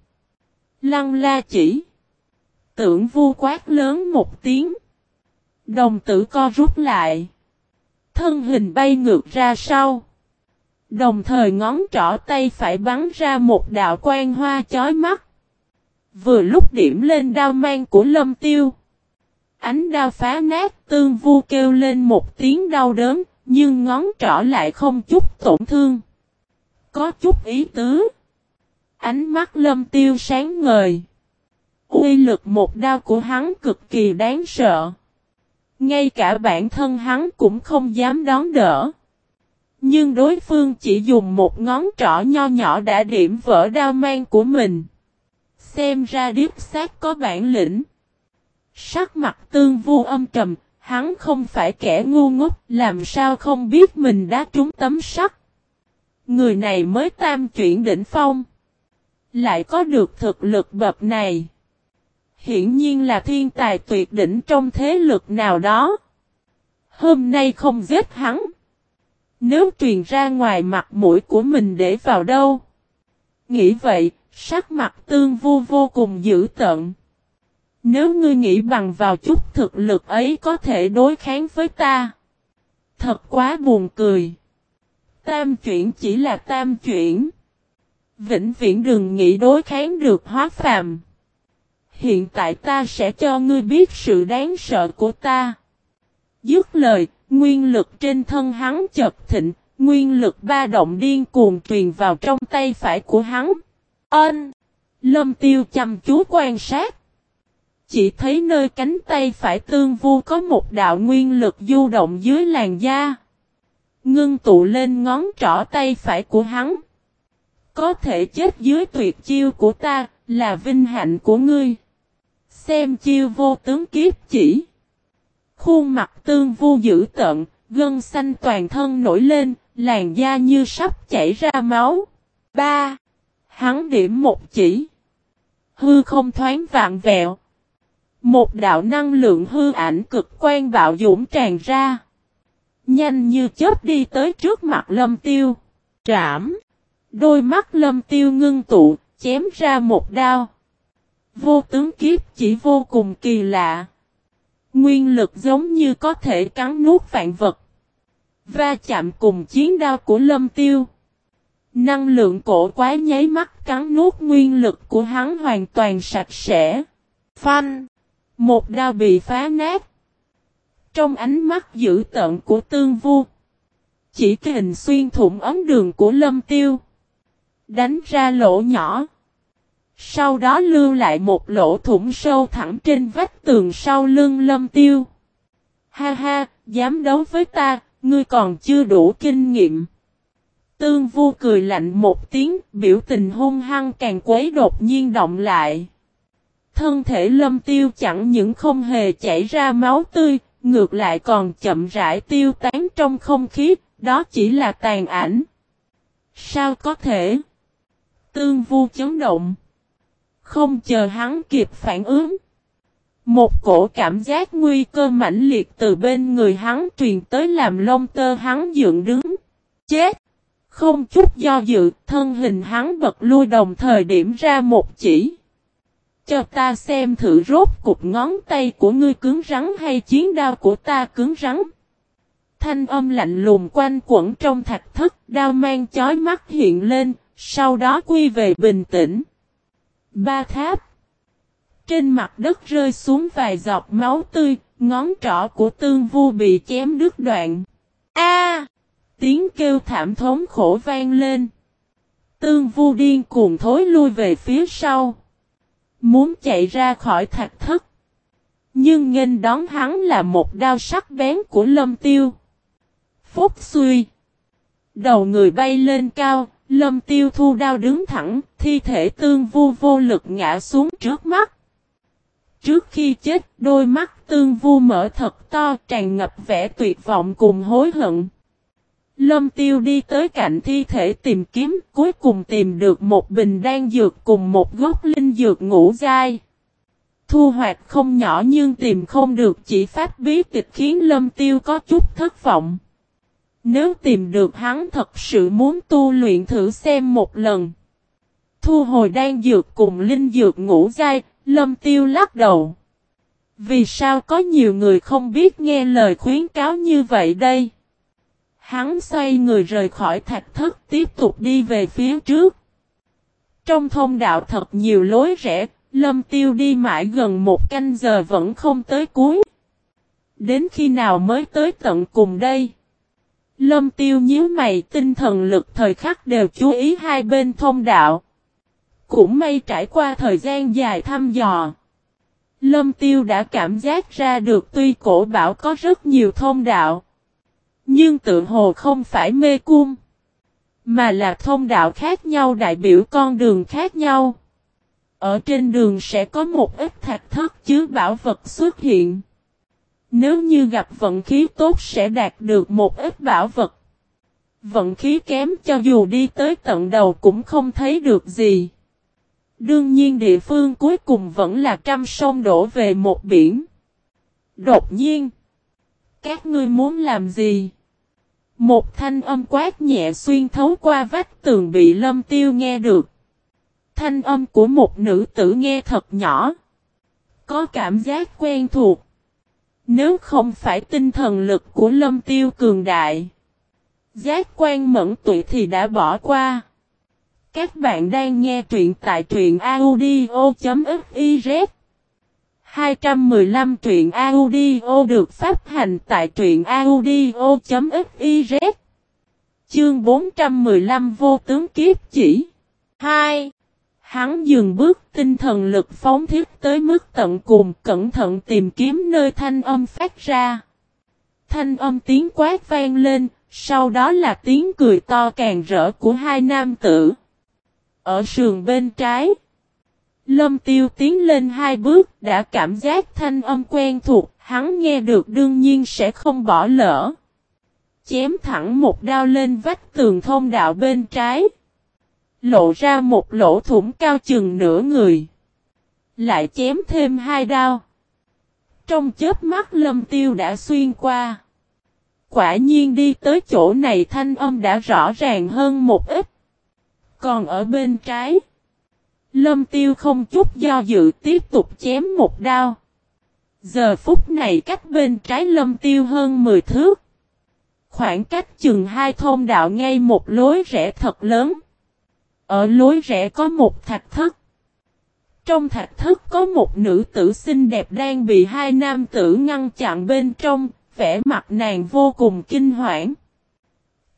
Lăng la chỉ. Tưởng vu quát lớn một tiếng. Đồng tử co rút lại. Thân hình bay ngược ra sau. Đồng thời ngón trỏ tay phải bắn ra một đạo quang hoa chói mắt. Vừa lúc điểm lên đao mang của lâm tiêu. Ánh đao phá nát tương vu kêu lên một tiếng đau đớn, nhưng ngón trỏ lại không chút tổn thương. Có chút ý tứ. Ánh mắt lâm tiêu sáng ngời. Uy lực một đao của hắn cực kỳ đáng sợ. Ngay cả bản thân hắn cũng không dám đón đỡ. Nhưng đối phương chỉ dùng một ngón trỏ nho nhỏ đã điểm vỡ đao mang của mình. Xem ra điếp sát có bản lĩnh. Sắc mặt tương vu âm trầm, hắn không phải kẻ ngu ngốc, làm sao không biết mình đã trúng tấm sắt. Người này mới tam chuyển đỉnh phong. Lại có được thực lực bậc này. Hiển nhiên là thiên tài tuyệt đỉnh trong thế lực nào đó. Hôm nay không giết hắn. Nếu truyền ra ngoài mặt mũi của mình để vào đâu? Nghĩ vậy, sắc mặt tương vu vô cùng dữ tận. Nếu ngươi nghĩ bằng vào chút thực lực ấy có thể đối kháng với ta. Thật quá buồn cười. Tam chuyển chỉ là tam chuyển. Vĩnh viễn đừng nghĩ đối kháng được hóa phàm. Hiện tại ta sẽ cho ngươi biết sự đáng sợ của ta. Dứt lời, nguyên lực trên thân hắn chập thịnh, nguyên lực ba động điên cuồng truyền vào trong tay phải của hắn. Ân! Lâm tiêu chăm chú quan sát. Chỉ thấy nơi cánh tay phải tương vu có một đạo nguyên lực du động dưới làn da. Ngưng tụ lên ngón trỏ tay phải của hắn. Có thể chết dưới tuyệt chiêu của ta, là vinh hạnh của ngươi. Xem chiêu vô tướng kiếp chỉ. Khuôn mặt tương vu dữ tận, gân xanh toàn thân nổi lên, làn da như sắp chảy ra máu. Ba. Hắn điểm một chỉ. Hư không thoáng vạn vẹo. Một đạo năng lượng hư ảnh cực quan bạo dũng tràn ra. Nhanh như chớp đi tới trước mặt lâm tiêu. Trảm. Đôi mắt lâm tiêu ngưng tụ, chém ra một đao. Vô tướng kiếp chỉ vô cùng kỳ lạ. Nguyên lực giống như có thể cắn nuốt vạn vật. Va chạm cùng chiến đao của lâm tiêu. Năng lượng cổ quá nháy mắt cắn nuốt nguyên lực của hắn hoàn toàn sạch sẽ. Phanh. Một đao bị phá nát. Trong ánh mắt dữ tợn của tương vu. Chỉ hình xuyên thủng ấm đường của lâm tiêu. Đánh ra lỗ nhỏ. Sau đó lưu lại một lỗ thủng sâu thẳng trên vách tường sau lưng lâm tiêu. Ha ha, dám đấu với ta, ngươi còn chưa đủ kinh nghiệm. Tương vu cười lạnh một tiếng, biểu tình hung hăng càng quấy đột nhiên động lại. Thân thể lâm tiêu chẳng những không hề chảy ra máu tươi, ngược lại còn chậm rãi tiêu tán trong không khí, đó chỉ là tàn ảnh. Sao có thể? Tương vu chấn động. Không chờ hắn kịp phản ứng. Một cổ cảm giác nguy cơ mãnh liệt từ bên người hắn truyền tới làm lông tơ hắn dựng đứng. Chết! Không chút do dự, thân hình hắn bật lui đồng thời điểm ra một chỉ. Cho ta xem thử rốt cục ngón tay của ngươi cứng rắn hay chiến đao của ta cứng rắn. Thanh âm lạnh lùng quanh quẩn trong thạch thất, đao mang chói mắt hiện lên, sau đó quy về bình tĩnh. Ba tháp. Trên mặt đất rơi xuống vài giọt máu tươi, ngón trỏ của tương vu bị chém đứt đoạn. A! tiếng kêu thảm thống khổ vang lên. Tương vu điên cuồng thối lui về phía sau. Muốn chạy ra khỏi thạch thất. Nhưng nghênh đón hắn là một đao sắc bén của lâm tiêu. Phúc suy. Đầu người bay lên cao, lâm tiêu thu đao đứng thẳng, thi thể tương vu vô lực ngã xuống trước mắt. Trước khi chết, đôi mắt tương vu mở thật to tràn ngập vẻ tuyệt vọng cùng hối hận. Lâm tiêu đi tới cạnh thi thể tìm kiếm, cuối cùng tìm được một bình đan dược cùng một gốc linh dược ngũ dai. thu hoạch không nhỏ nhưng tìm không được chỉ pháp bí tịch khiến lâm tiêu có chút thất vọng. Nếu tìm được hắn thật sự muốn tu luyện thử xem một lần. Thu hồi đan dược cùng linh dược ngũ dai, lâm tiêu lắc đầu. Vì sao có nhiều người không biết nghe lời khuyến cáo như vậy đây? Hắn xoay người rời khỏi thạch thất tiếp tục đi về phía trước. Trong thông đạo thật nhiều lối rẽ, lâm tiêu đi mãi gần một canh giờ vẫn không tới cuối. Đến khi nào mới tới tận cùng đây? Lâm tiêu nhíu mày tinh thần lực thời khắc đều chú ý hai bên thông đạo. Cũng may trải qua thời gian dài thăm dò. Lâm tiêu đã cảm giác ra được tuy cổ bảo có rất nhiều thông đạo. Nhưng tự hồ không phải mê cung. Mà là thông đạo khác nhau, đại biểu con đường khác nhau. Ở trên đường sẽ có một ít thạch thất chứa bảo vật xuất hiện. Nếu như gặp vận khí tốt sẽ đạt được một ít bảo vật. Vận khí kém cho dù đi tới tận đầu cũng không thấy được gì. Đương nhiên địa phương cuối cùng vẫn là trăm sông đổ về một biển. Đột nhiên. Các ngươi muốn làm gì? Một thanh âm quát nhẹ xuyên thấu qua vách tường bị lâm tiêu nghe được. Thanh âm của một nữ tử nghe thật nhỏ. Có cảm giác quen thuộc. Nếu không phải tinh thần lực của lâm tiêu cường đại. Giác quan mẫn tụy thì đã bỏ qua. Các bạn đang nghe truyện tại truyện audio.fif 215 truyện audio được phát hành tại truyện audio.fiz Chương 415 vô tướng kiếp chỉ 2. Hắn dừng bước tinh thần lực phóng thiết tới mức tận cùng cẩn thận tìm kiếm nơi thanh âm phát ra. Thanh âm tiếng quát vang lên, sau đó là tiếng cười to càng rỡ của hai nam tử. Ở sườn bên trái, Lâm tiêu tiến lên hai bước đã cảm giác thanh âm quen thuộc, hắn nghe được đương nhiên sẽ không bỏ lỡ. Chém thẳng một đao lên vách tường thông đạo bên trái. Lộ ra một lỗ thủng cao chừng nửa người. Lại chém thêm hai đao. Trong chớp mắt lâm tiêu đã xuyên qua. Quả nhiên đi tới chỗ này thanh âm đã rõ ràng hơn một ít. Còn ở bên trái. Lâm tiêu không chút do dự tiếp tục chém một đao. Giờ phút này cách bên trái lâm tiêu hơn 10 thước. Khoảng cách chừng hai thôn đạo ngay một lối rẽ thật lớn. Ở lối rẽ có một thạch thất. Trong thạch thất có một nữ tử xinh đẹp đang bị hai nam tử ngăn chặn bên trong, vẻ mặt nàng vô cùng kinh hoảng.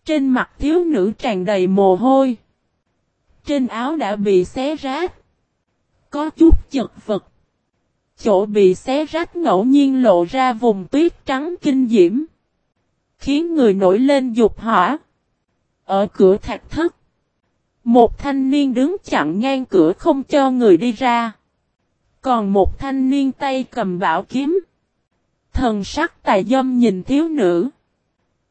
Trên mặt thiếu nữ tràn đầy mồ hôi. Trên áo đã bị xé rách. Có chút chật vật. Chỗ bị xé rách ngẫu nhiên lộ ra vùng tuyết trắng kinh diễm. Khiến người nổi lên dục hỏa. Ở cửa thạch thất. Một thanh niên đứng chặn ngang cửa không cho người đi ra. Còn một thanh niên tay cầm bảo kiếm. Thần sắc tài dâm nhìn thiếu nữ.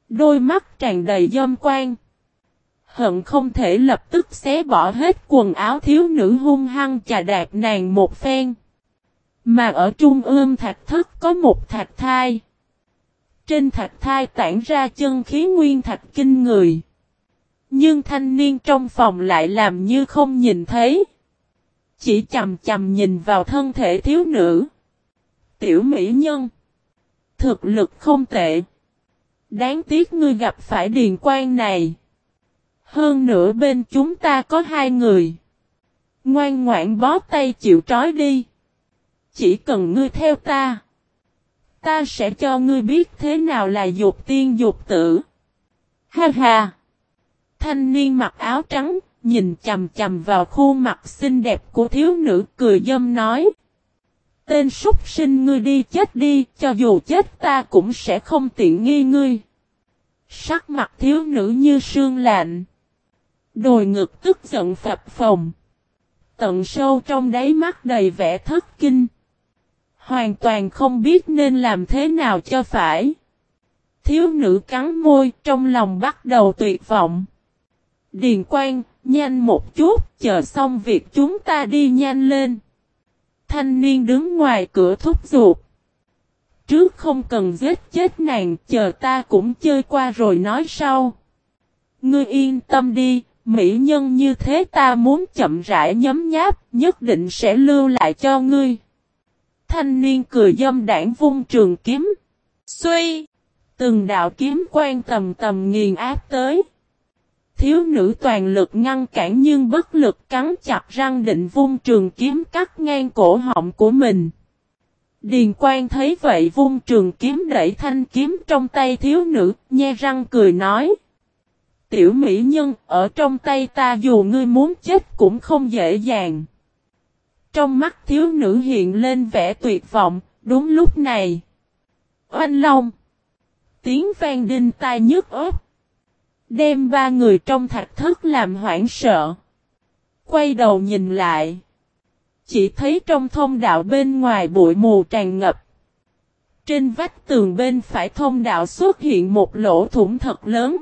Đôi mắt tràn đầy dâm quan hận không thể lập tức xé bỏ hết quần áo thiếu nữ hung hăng chà đạp nàng một phen. Mà ở trung ương thạch thất có một thạch thai. Trên thạch thai tản ra chân khí nguyên thạch kinh người. Nhưng thanh niên trong phòng lại làm như không nhìn thấy. Chỉ chầm chầm nhìn vào thân thể thiếu nữ. Tiểu mỹ nhân. Thực lực không tệ. Đáng tiếc ngươi gặp phải điền quan này. Hơn nữa bên chúng ta có hai người. Ngoan ngoãn bó tay chịu trói đi. Chỉ cần ngươi theo ta. Ta sẽ cho ngươi biết thế nào là dục tiên dục tử. Ha ha. Thanh niên mặc áo trắng, nhìn chầm chầm vào khuôn mặt xinh đẹp của thiếu nữ cười dâm nói. Tên súc sinh ngươi đi chết đi, cho dù chết ta cũng sẽ không tiện nghi ngươi. Sắc mặt thiếu nữ như sương lạnh. Đồi ngực tức giận phập phồng. Tận sâu trong đáy mắt đầy vẻ thất kinh. Hoàn toàn không biết nên làm thế nào cho phải. Thiếu nữ cắn môi trong lòng bắt đầu tuyệt vọng. Điền quan, nhanh một chút, chờ xong việc chúng ta đi nhanh lên. Thanh niên đứng ngoài cửa thúc giục. Trước không cần giết chết nàng, chờ ta cũng chơi qua rồi nói sau. Ngươi yên tâm đi, mỹ nhân như thế ta muốn chậm rãi nhấm nháp, nhất định sẽ lưu lại cho ngươi. Thanh niên cười dâm đảng vung trường kiếm. Suy! Từng đạo kiếm quan tầm tầm nghiền áp tới. Thiếu nữ toàn lực ngăn cản nhưng bất lực cắn chặt răng định vung trường kiếm cắt ngang cổ họng của mình. Điền quan thấy vậy vung trường kiếm đẩy thanh kiếm trong tay thiếu nữ, nhe răng cười nói. Tiểu mỹ nhân, ở trong tay ta dù ngươi muốn chết cũng không dễ dàng. Trong mắt thiếu nữ hiện lên vẻ tuyệt vọng, đúng lúc này. Oanh Long! Tiếng vang đinh tai nhức ớt. Đem ba người trong thạch thất làm hoảng sợ. Quay đầu nhìn lại. Chỉ thấy trong thông đạo bên ngoài bụi mù tràn ngập. Trên vách tường bên phải thông đạo xuất hiện một lỗ thủng thật lớn.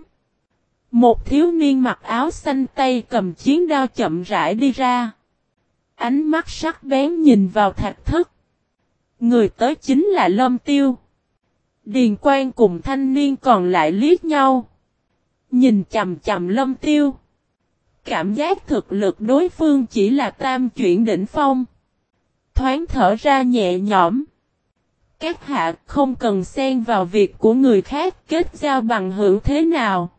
Một thiếu niên mặc áo xanh tay cầm chiến đao chậm rãi đi ra. Ánh mắt sắc bén nhìn vào thạch thất. Người tới chính là Lâm Tiêu. Điền quan cùng thanh niên còn lại liếc nhau. Nhìn chầm chầm Lâm Tiêu. Cảm giác thực lực đối phương chỉ là tam chuyển đỉnh phong. Thoáng thở ra nhẹ nhõm. Các hạ không cần xen vào việc của người khác kết giao bằng hữu thế nào.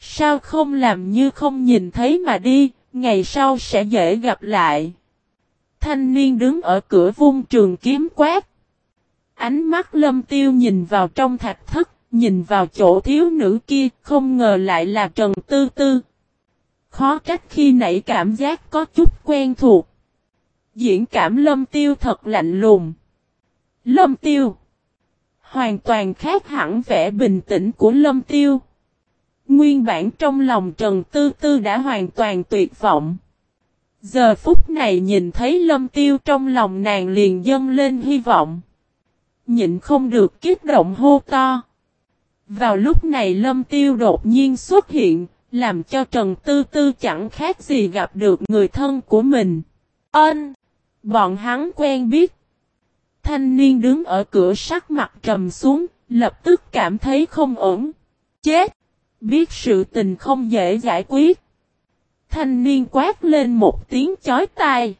Sao không làm như không nhìn thấy mà đi, ngày sau sẽ dễ gặp lại. Thanh niên đứng ở cửa vung trường kiếm quát. Ánh mắt lâm tiêu nhìn vào trong thạch thất, nhìn vào chỗ thiếu nữ kia, không ngờ lại là Trần Tư Tư. Khó trách khi nãy cảm giác có chút quen thuộc. Diễn cảm lâm tiêu thật lạnh lùng. Lâm tiêu. Hoàn toàn khác hẳn vẻ bình tĩnh của lâm tiêu. Nguyên bản trong lòng Trần Tư Tư đã hoàn toàn tuyệt vọng. Giờ phút này nhìn thấy lâm tiêu trong lòng nàng liền dâng lên hy vọng. Nhịn không được kích động hô to. Vào lúc này lâm tiêu đột nhiên xuất hiện, làm cho Trần Tư Tư chẳng khác gì gặp được người thân của mình. Ân! Bọn hắn quen biết. Thanh niên đứng ở cửa sắc mặt trầm xuống, lập tức cảm thấy không ổn. Chết! Biết sự tình không dễ giải quyết. Thanh niên quát lên một tiếng chói tai.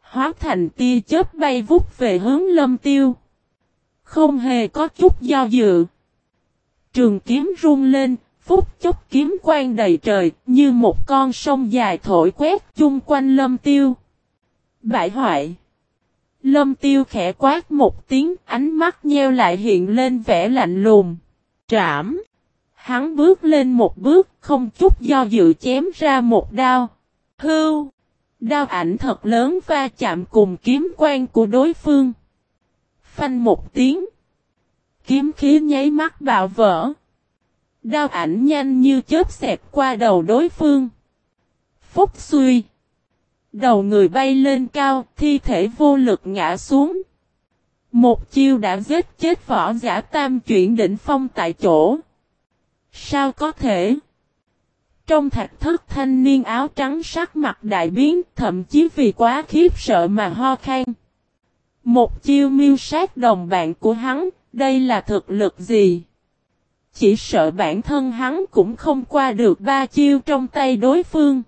Hóa thành tia chớp bay vút về hướng lâm tiêu. Không hề có chút do dự. Trường kiếm rung lên, phút chốc kiếm quang đầy trời, như một con sông dài thổi quét chung quanh lâm tiêu. Bại hoại. Lâm tiêu khẽ quát một tiếng, ánh mắt nheo lại hiện lên vẻ lạnh lùng. Trảm. Hắn bước lên một bước, không chút do dự chém ra một đao. Hưu! Đao ảnh thật lớn va chạm cùng kiếm quan của đối phương. Phanh một tiếng. Kiếm khí nháy mắt bạo vỡ. Đao ảnh nhanh như chớp xẹt qua đầu đối phương. Phúc suy. Đầu người bay lên cao, thi thể vô lực ngã xuống. Một chiêu đã giết chết võ giả tam chuyển đỉnh phong tại chỗ. Sao có thể? Trong thạch thất thanh niên áo trắng sắc mặt đại biến, thậm chí vì quá khiếp sợ mà ho khan. Một chiêu miêu sát đồng bạn của hắn, đây là thực lực gì? Chỉ sợ bản thân hắn cũng không qua được ba chiêu trong tay đối phương.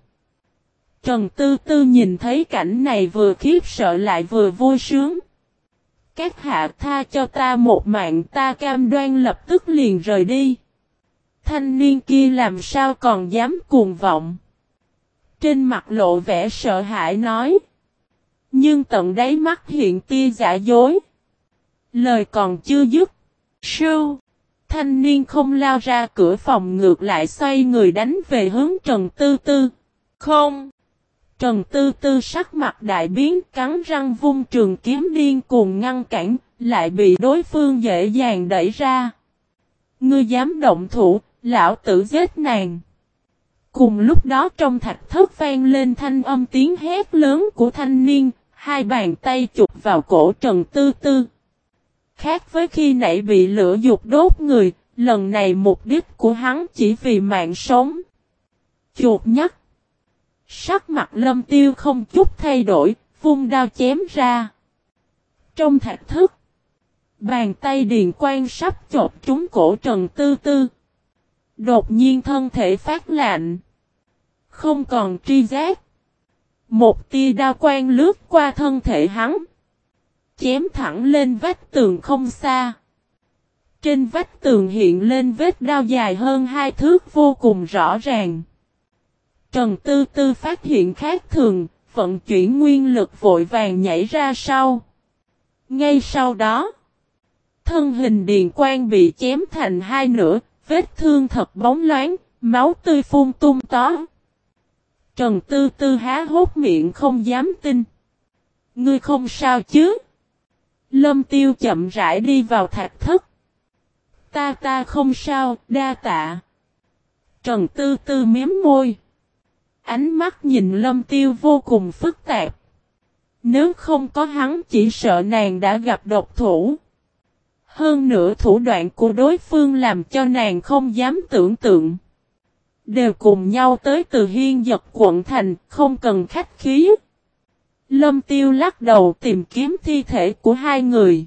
Trần Tư Tư nhìn thấy cảnh này vừa khiếp sợ lại vừa vui sướng. Các hạ tha cho ta một mạng ta cam đoan lập tức liền rời đi. Thanh niên kia làm sao còn dám cuồng vọng. Trên mặt lộ vẻ sợ hãi nói. Nhưng tận đáy mắt hiện tia giả dối. Lời còn chưa dứt. Sưu. Thanh niên không lao ra cửa phòng ngược lại xoay người đánh về hướng Trần Tư Tư. Không. Trần Tư Tư sắc mặt đại biến cắn răng vung trường kiếm điên cuồng ngăn cản, lại bị đối phương dễ dàng đẩy ra. Ngươi dám động thủ, lão tử giết nàng. Cùng lúc đó trong thạch thất vang lên thanh âm tiếng hét lớn của thanh niên, hai bàn tay chụp vào cổ Trần Tư Tư. Khác với khi nãy bị lửa dục đốt người, lần này mục đích của hắn chỉ vì mạng sống. Chuột nhắc. Sắc mặt lâm tiêu không chút thay đổi, Vung đao chém ra. Trong thạch thức. Bàn tay điền quan sắp chộp trúng cổ Trần Tư Tư. Đột nhiên thân thể phát lạnh. Không còn tri giác. Một tia đao quan lướt qua thân thể hắn. Chém thẳng lên vách tường không xa. Trên vách tường hiện lên vết đao dài hơn hai thước vô cùng rõ ràng. Trần Tư Tư phát hiện khác thường, vận chuyển nguyên lực vội vàng nhảy ra sau. Ngay sau đó, thân hình điền quang bị chém thành hai nửa, vết thương thật bóng loáng, máu tươi phun tung tó. Trần Tư Tư há hốt miệng không dám tin. Ngươi không sao chứ? Lâm Tiêu chậm rãi đi vào thạch thất. Ta ta không sao, đa tạ. Trần Tư Tư miếm môi. Ánh mắt nhìn Lâm Tiêu vô cùng phức tạp. Nếu không có hắn chỉ sợ nàng đã gặp độc thủ. Hơn nữa thủ đoạn của đối phương làm cho nàng không dám tưởng tượng. Đều cùng nhau tới từ hiên giật quận thành, không cần khách khí. Lâm tiêu lắc đầu tìm kiếm thi thể của hai người.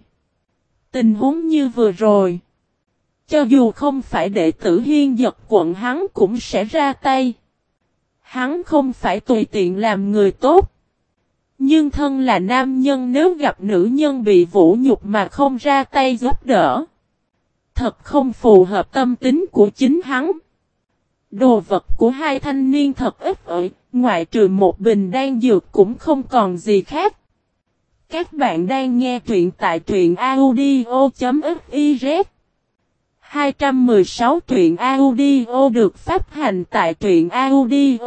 Tình huống như vừa rồi. Cho dù không phải đệ tử hiên giật quận hắn cũng sẽ ra tay. Hắn không phải tùy tiện làm người tốt. Nhưng thân là nam nhân nếu gặp nữ nhân bị vũ nhục mà không ra tay giúp đỡ. Thật không phù hợp tâm tính của chính hắn. Đồ vật của hai thanh niên thật ít ỏi, ngoại trừ một bình đan dược cũng không còn gì khác. Các bạn đang nghe truyện tại truyện audio.fiz 216 truyện audio được phát hành tại truyện audio.fiz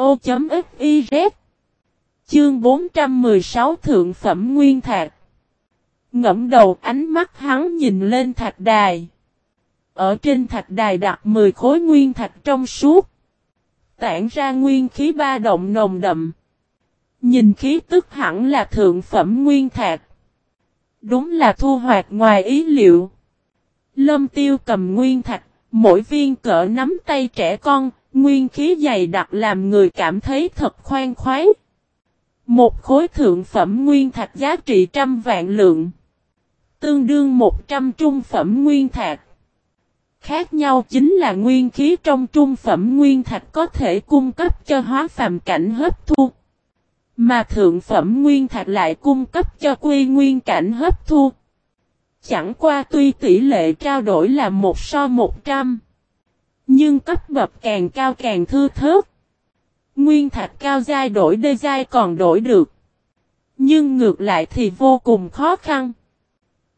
Chương 416 Thượng Phẩm Nguyên Thạc Ngẫm đầu ánh mắt hắn nhìn lên thạch đài. Ở trên thạch đài đặt 10 khối nguyên thạch trong suốt. Tản ra nguyên khí ba động nồng đậm. Nhìn khí tức hẳn là thượng phẩm nguyên thạch Đúng là thu hoạch ngoài ý liệu. Lâm tiêu cầm nguyên thạch, mỗi viên cỡ nắm tay trẻ con, nguyên khí dày đặc làm người cảm thấy thật khoan khoái. Một khối thượng phẩm nguyên thạch giá trị trăm vạn lượng. Tương đương một trăm trung phẩm nguyên thạch. Khác nhau chính là nguyên khí trong trung phẩm nguyên thạch có thể cung cấp cho hóa phàm cảnh hấp thu. Mà thượng phẩm nguyên thạch lại cung cấp cho quy nguyên cảnh hấp thu. Chẳng qua tuy tỷ lệ trao đổi là một so một trăm. Nhưng cấp bậc càng cao càng thư thớt. Nguyên thạch cao giai đổi đê giai còn đổi được. Nhưng ngược lại thì vô cùng khó khăn.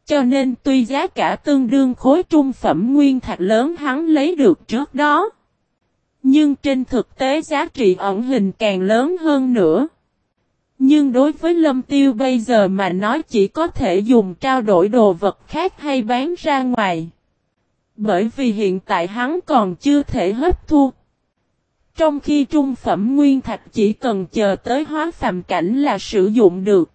Cho nên tuy giá cả tương đương khối trung phẩm nguyên thạch lớn hắn lấy được trước đó. Nhưng trên thực tế giá trị ẩn hình càng lớn hơn nữa. Nhưng đối với lâm tiêu bây giờ mà nói chỉ có thể dùng trao đổi đồ vật khác hay bán ra ngoài. Bởi vì hiện tại hắn còn chưa thể hấp thu. Trong khi trung phẩm nguyên thạch chỉ cần chờ tới hóa phàm cảnh là sử dụng được.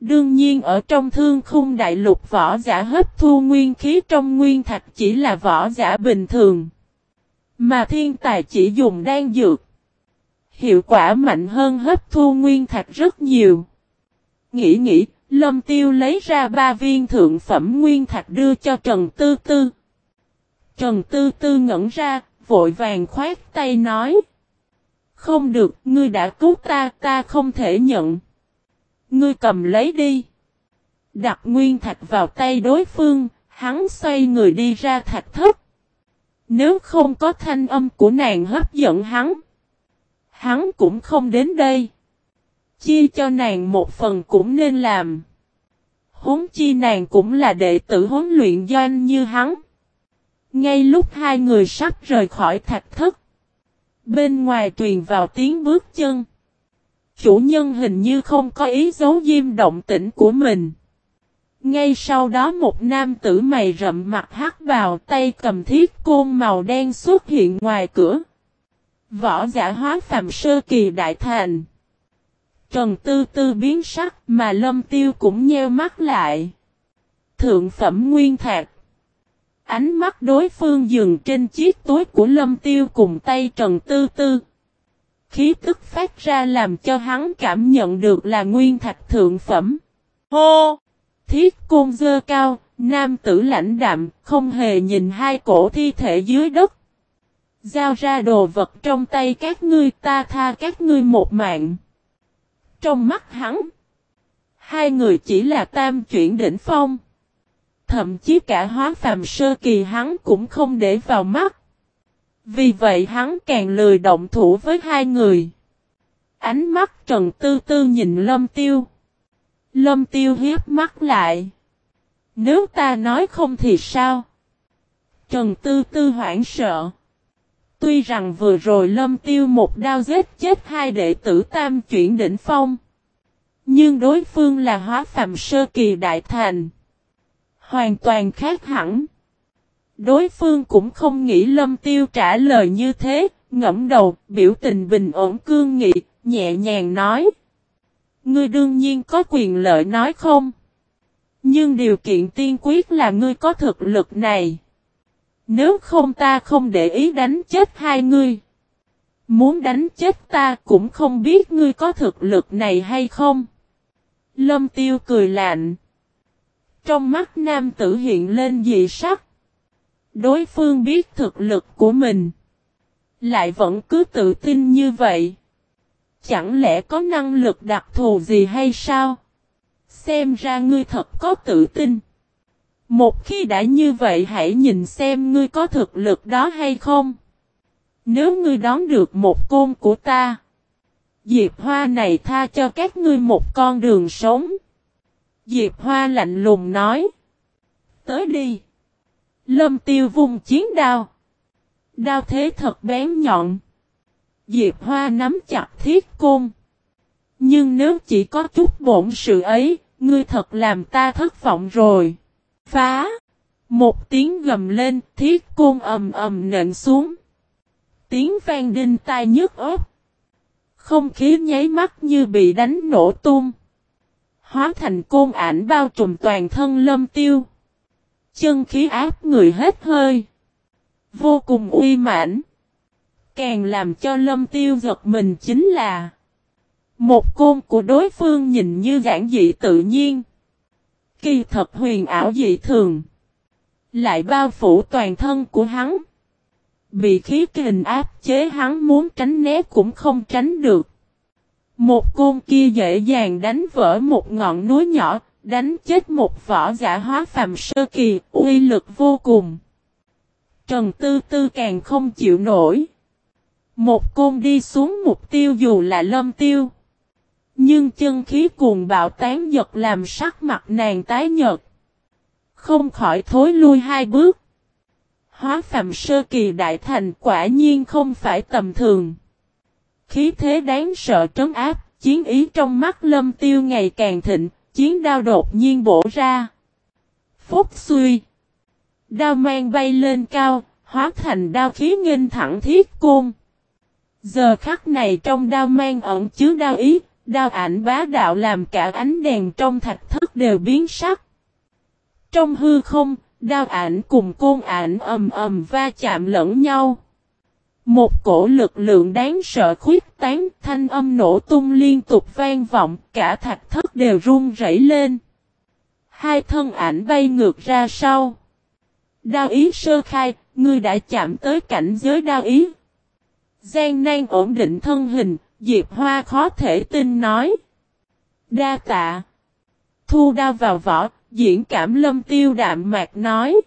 Đương nhiên ở trong thương khung đại lục võ giả hấp thu nguyên khí trong nguyên thạch chỉ là võ giả bình thường. Mà thiên tài chỉ dùng đan dược. Hiệu quả mạnh hơn hấp thu nguyên thạch rất nhiều. Nghĩ nghĩ, Lâm Tiêu lấy ra ba viên thượng phẩm nguyên thạch đưa cho Trần Tư Tư. Trần Tư Tư ngẩn ra, vội vàng khoát tay nói. Không được, ngươi đã cứu ta, ta không thể nhận. Ngươi cầm lấy đi. Đặt nguyên thạch vào tay đối phương, hắn xoay người đi ra thạch thất. Nếu không có thanh âm của nàng hấp dẫn hắn, hắn cũng không đến đây. Chia cho nàng một phần cũng nên làm. Huống chi nàng cũng là đệ tử huấn luyện doanh như hắn. Ngay lúc hai người sắp rời khỏi thạch thất. Bên ngoài truyền vào tiếng bước chân. Chủ nhân hình như không có ý giấu diêm động tĩnh của mình. Ngay sau đó một nam tử mày rậm mặt hắc vào tay cầm thiết côn màu đen xuất hiện ngoài cửa. Võ giả hóa phàm sơ kỳ đại thành. Trần Tư Tư biến sắc mà lâm tiêu cũng nheo mắt lại. Thượng phẩm nguyên thạc. Ánh mắt đối phương dừng trên chiếc túi của lâm tiêu cùng tay Trần Tư Tư. Khí tức phát ra làm cho hắn cảm nhận được là nguyên thạch thượng phẩm. Hô! Thiết côn dơ cao, nam tử lãnh đạm, không hề nhìn hai cổ thi thể dưới đất. Giao ra đồ vật trong tay các ngươi ta tha các ngươi một mạng. Trong mắt hắn, hai người chỉ là tam chuyển đỉnh phong. Thậm chí cả hóa phàm sơ kỳ hắn cũng không để vào mắt. Vì vậy hắn càng lười động thủ với hai người. Ánh mắt Trần Tư Tư nhìn Lâm Tiêu. Lâm Tiêu hiếp mắt lại. Nếu ta nói không thì sao? Trần Tư Tư hoảng sợ. Tuy rằng vừa rồi Lâm Tiêu một đao giết chết hai đệ tử tam chuyển đỉnh phong. Nhưng đối phương là hóa phàm sơ kỳ đại thành. Hoàn toàn khác hẳn. Đối phương cũng không nghĩ Lâm Tiêu trả lời như thế, ngẫm đầu, biểu tình bình ổn cương nghị, nhẹ nhàng nói. Ngươi đương nhiên có quyền lợi nói không? Nhưng điều kiện tiên quyết là ngươi có thực lực này. Nếu không ta không để ý đánh chết hai ngươi. Muốn đánh chết ta cũng không biết ngươi có thực lực này hay không. Lâm tiêu cười lạnh. Trong mắt nam tử hiện lên dị sắc. Đối phương biết thực lực của mình. Lại vẫn cứ tự tin như vậy. Chẳng lẽ có năng lực đặc thù gì hay sao? Xem ra ngươi thật có tự tin. Một khi đã như vậy hãy nhìn xem ngươi có thực lực đó hay không. Nếu ngươi đón được một côn của ta. Diệp Hoa này tha cho các ngươi một con đường sống. Diệp Hoa lạnh lùng nói. Tới đi. Lâm tiêu vung chiến đao. Đao thế thật bén nhọn. Diệp Hoa nắm chặt thiết côn. Nhưng nếu chỉ có chút bổn sự ấy, ngươi thật làm ta thất vọng rồi. Phá! Một tiếng gầm lên, thiết côn ầm ầm nện xuống. Tiếng vang đinh tai nhức ớt. Không khí nháy mắt như bị đánh nổ tung. Hóa thành côn ảnh bao trùm toàn thân lâm tiêu. Chân khí áp người hết hơi. Vô cùng uy mãnh. Càng làm cho lâm tiêu giật mình chính là, Một côn của đối phương nhìn như giản dị tự nhiên Kỳ thật huyền ảo dị thường Lại bao phủ toàn thân của hắn Bị khí kình áp chế hắn muốn tránh né cũng không tránh được một côn kia dễ dàng đánh vỡ một ngọn núi nhỏ, Đánh chết một võ giả hóa phàm sơ kỳ, uy lực vô cùng Trần Tư Tư càng không chịu nổi một côn đi xuống mục tiêu dù là lâm tiêu. Nhưng chân khí cuồng bạo tán giật làm sắc mặt nàng tái nhợt. Không khỏi thối lui hai bước. Hóa phàm sơ kỳ đại thành quả nhiên không phải tầm thường. Khí thế đáng sợ trấn áp, chiến ý trong mắt lâm tiêu ngày càng thịnh, chiến đao đột nhiên bổ ra. Phúc suy. Đao mang bay lên cao, hóa thành đao khí nghênh thẳng thiết côn. Giờ khắc này trong đao mang ẩn chứa đao ý, đao ảnh bá đạo làm cả ánh đèn trong thạch thất đều biến sắc. Trong hư không, đao ảnh cùng côn ảnh ầm ầm va chạm lẫn nhau. Một cổ lực lượng đáng sợ khuyết tán, thanh âm nổ tung liên tục vang vọng, cả thạch thất đều run rẩy lên. Hai thân ảnh bay ngược ra sau. Đao ý sơ khai, ngươi đã chạm tới cảnh giới đao ý. Giang nan ổn định thân hình, Diệp Hoa khó thể tin nói. Đa tạ. Thu đao vào vỏ, diễn cảm lâm tiêu đạm mạc nói.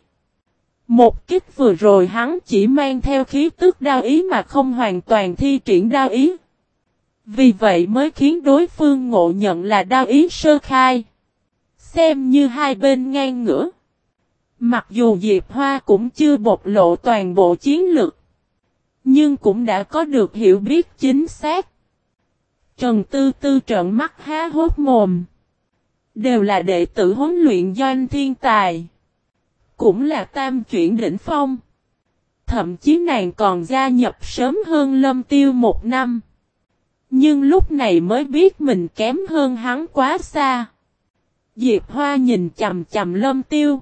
Một kích vừa rồi hắn chỉ mang theo khí tức đao ý mà không hoàn toàn thi triển đao ý. Vì vậy mới khiến đối phương ngộ nhận là đao ý sơ khai. Xem như hai bên ngang ngửa. Mặc dù Diệp Hoa cũng chưa bộc lộ toàn bộ chiến lược. Nhưng cũng đã có được hiểu biết chính xác. Trần Tư Tư trợn mắt há hốt mồm. Đều là đệ tử huấn luyện doanh thiên tài. Cũng là tam chuyển đỉnh phong. Thậm chí nàng còn gia nhập sớm hơn lâm tiêu một năm. Nhưng lúc này mới biết mình kém hơn hắn quá xa. Diệp Hoa nhìn chầm chầm lâm tiêu.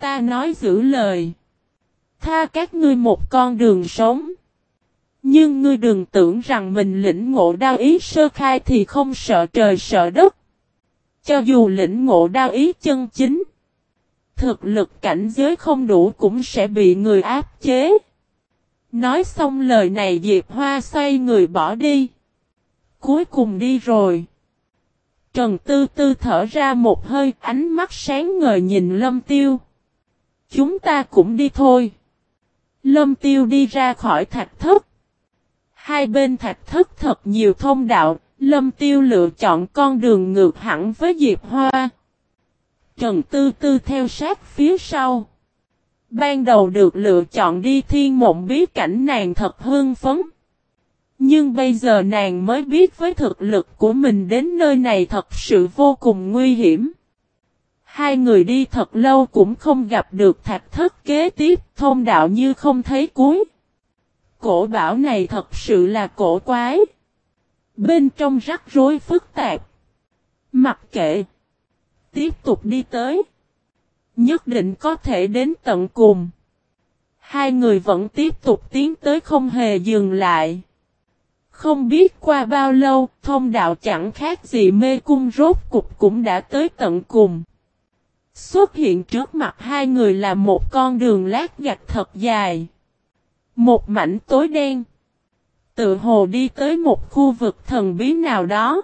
Ta nói giữ lời tha các ngươi một con đường sống. Nhưng ngươi đừng tưởng rằng mình lĩnh ngộ đao ý sơ khai thì không sợ trời sợ đất. Cho dù lĩnh ngộ đao ý chân chính, thực lực cảnh giới không đủ cũng sẽ bị người áp chế. Nói xong lời này Diệp Hoa xoay người bỏ đi. Cuối cùng đi rồi. Trần Tư Tư thở ra một hơi ánh mắt sáng ngời nhìn Lâm Tiêu. Chúng ta cũng đi thôi. Lâm Tiêu đi ra khỏi thạch thất. Hai bên thạch thất thật nhiều thông đạo, Lâm Tiêu lựa chọn con đường ngược hẳn với Diệp Hoa. Trần Tư Tư theo sát phía sau. Ban đầu được lựa chọn đi thiên mộng bí cảnh nàng thật hưng phấn. Nhưng bây giờ nàng mới biết với thực lực của mình đến nơi này thật sự vô cùng nguy hiểm. Hai người đi thật lâu cũng không gặp được thạch thất kế tiếp, thông đạo như không thấy cuối. Cổ bảo này thật sự là cổ quái. Bên trong rắc rối phức tạp. Mặc kệ. Tiếp tục đi tới. Nhất định có thể đến tận cùng. Hai người vẫn tiếp tục tiến tới không hề dừng lại. Không biết qua bao lâu, thông đạo chẳng khác gì mê cung rốt cục cũng đã tới tận cùng. Xuất hiện trước mặt hai người là một con đường lát gạch thật dài. Một mảnh tối đen. Tự hồ đi tới một khu vực thần bí nào đó.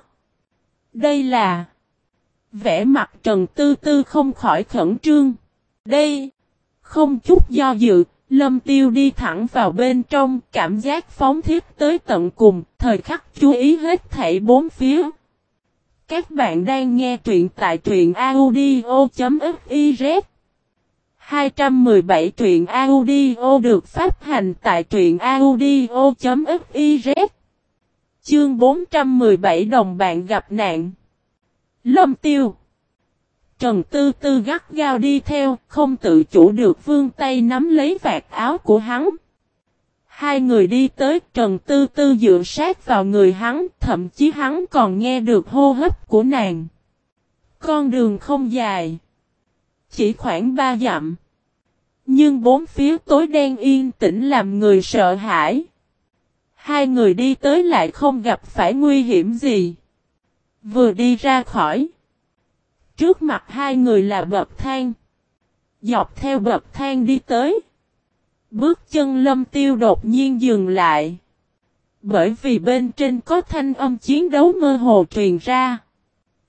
Đây là... Vẽ mặt Trần Tư Tư không khỏi khẩn trương. Đây... Không chút do dự, Lâm Tiêu đi thẳng vào bên trong, cảm giác phóng thiết tới tận cùng, thời khắc chú ý hết thảy bốn phía. Các bạn đang nghe truyện tại truyện audio.fiz 217 truyện audio được phát hành tại truyện audio.fiz Chương 417 đồng bạn gặp nạn Lâm Tiêu Trần Tư Tư gắt gao đi theo, không tự chủ được vương tay nắm lấy vạt áo của hắn. Hai người đi tới Trần Tư Tư dựa sát vào người hắn, thậm chí hắn còn nghe được hô hấp của nàng. Con đường không dài. Chỉ khoảng ba dặm. Nhưng bốn phía tối đen yên tĩnh làm người sợ hãi. Hai người đi tới lại không gặp phải nguy hiểm gì. Vừa đi ra khỏi. Trước mặt hai người là bậc thang. Dọc theo bậc thang đi tới. Bước chân lâm tiêu đột nhiên dừng lại. Bởi vì bên trên có thanh âm chiến đấu mơ hồ truyền ra.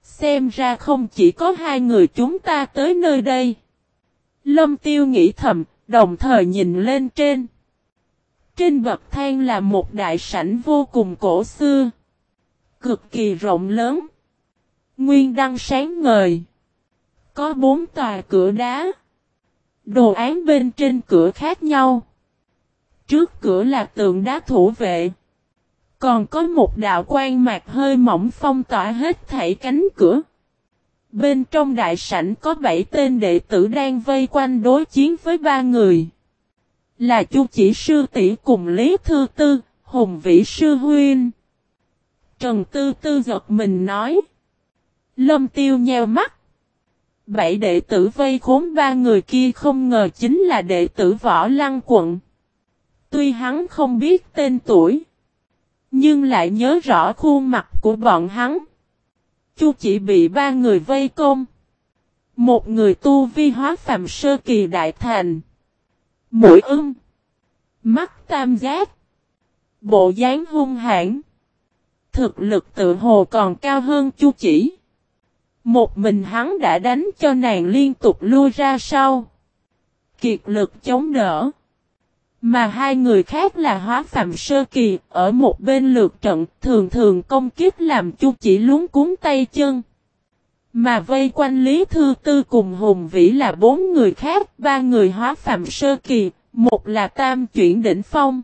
Xem ra không chỉ có hai người chúng ta tới nơi đây. Lâm tiêu nghĩ thầm, đồng thời nhìn lên trên. Trên bậc thang là một đại sảnh vô cùng cổ xưa. Cực kỳ rộng lớn. Nguyên đăng sáng ngời. Có bốn tòa cửa đá. Đồ án bên trên cửa khác nhau. Trước cửa là tượng đá thủ vệ. Còn có một đạo quan mạc hơi mỏng phong tỏa hết thảy cánh cửa. Bên trong đại sảnh có bảy tên đệ tử đang vây quanh đối chiến với ba người. Là Chu Chỉ Sư tỷ cùng Lý Thư Tư, Hùng Vĩ Sư Huyên. Trần Tư Tư giật mình nói. Lâm Tiêu nheo mắt. Bảy đệ tử vây khốn ba người kia không ngờ chính là đệ tử võ lăng quận. Tuy hắn không biết tên tuổi. Nhưng lại nhớ rõ khuôn mặt của bọn hắn. Chu chỉ bị ba người vây công. Một người tu vi hóa phàm sơ kỳ đại thành. Mũi ưng. Mắt tam giác. Bộ dáng hung hãn. Thực lực tự hồ còn cao hơn chu chỉ. Một mình hắn đã đánh cho nàng liên tục lui ra sau. Kiệt lực chống đỡ. Mà hai người khác là hóa phạm sơ kỳ, ở một bên lượt trận, thường thường công kiếp làm chu chỉ luống cuốn tay chân. Mà vây quanh Lý Thư Tư cùng Hùng Vĩ là bốn người khác, ba người hóa phạm sơ kỳ, một là tam chuyển đỉnh phong.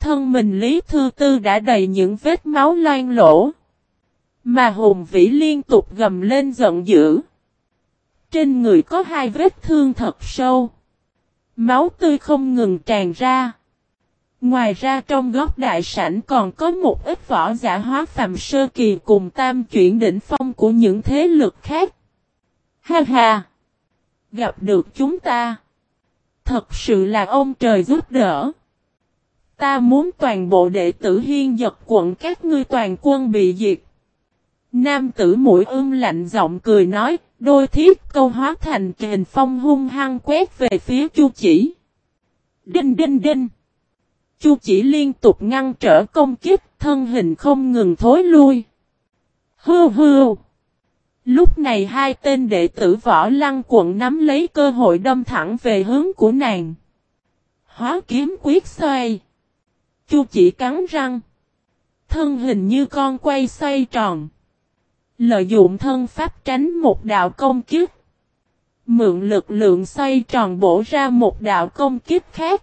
Thân mình Lý Thư Tư đã đầy những vết máu loang lỗ. Mà Hùng Vĩ liên tục gầm lên giận dữ. Trên người có hai vết thương thật sâu. Máu tươi không ngừng tràn ra. Ngoài ra trong góc đại sảnh còn có một ít võ giả hóa phàm sơ kỳ cùng tam chuyển đỉnh phong của những thế lực khác. Ha ha! Gặp được chúng ta. Thật sự là ông trời giúp đỡ. Ta muốn toàn bộ đệ tử hiên giật quận các ngươi toàn quân bị diệt. Nam tử mũi ương lạnh giọng cười nói, đôi thiết câu hóa thành kền phong hung hăng quét về phía chu chỉ. Đinh đinh đinh. Chu chỉ liên tục ngăn trở công kích, thân hình không ngừng thối lui. hư hư Lúc này hai tên đệ tử võ lăng quận nắm lấy cơ hội đâm thẳng về hướng của nàng. Hóa kiếm quyết xoay. Chu chỉ cắn răng. Thân hình như con quay xoay tròn. Lợi dụng thân pháp tránh một đạo công kiếp. Mượn lực lượng xoay tròn bổ ra một đạo công kiếp khác.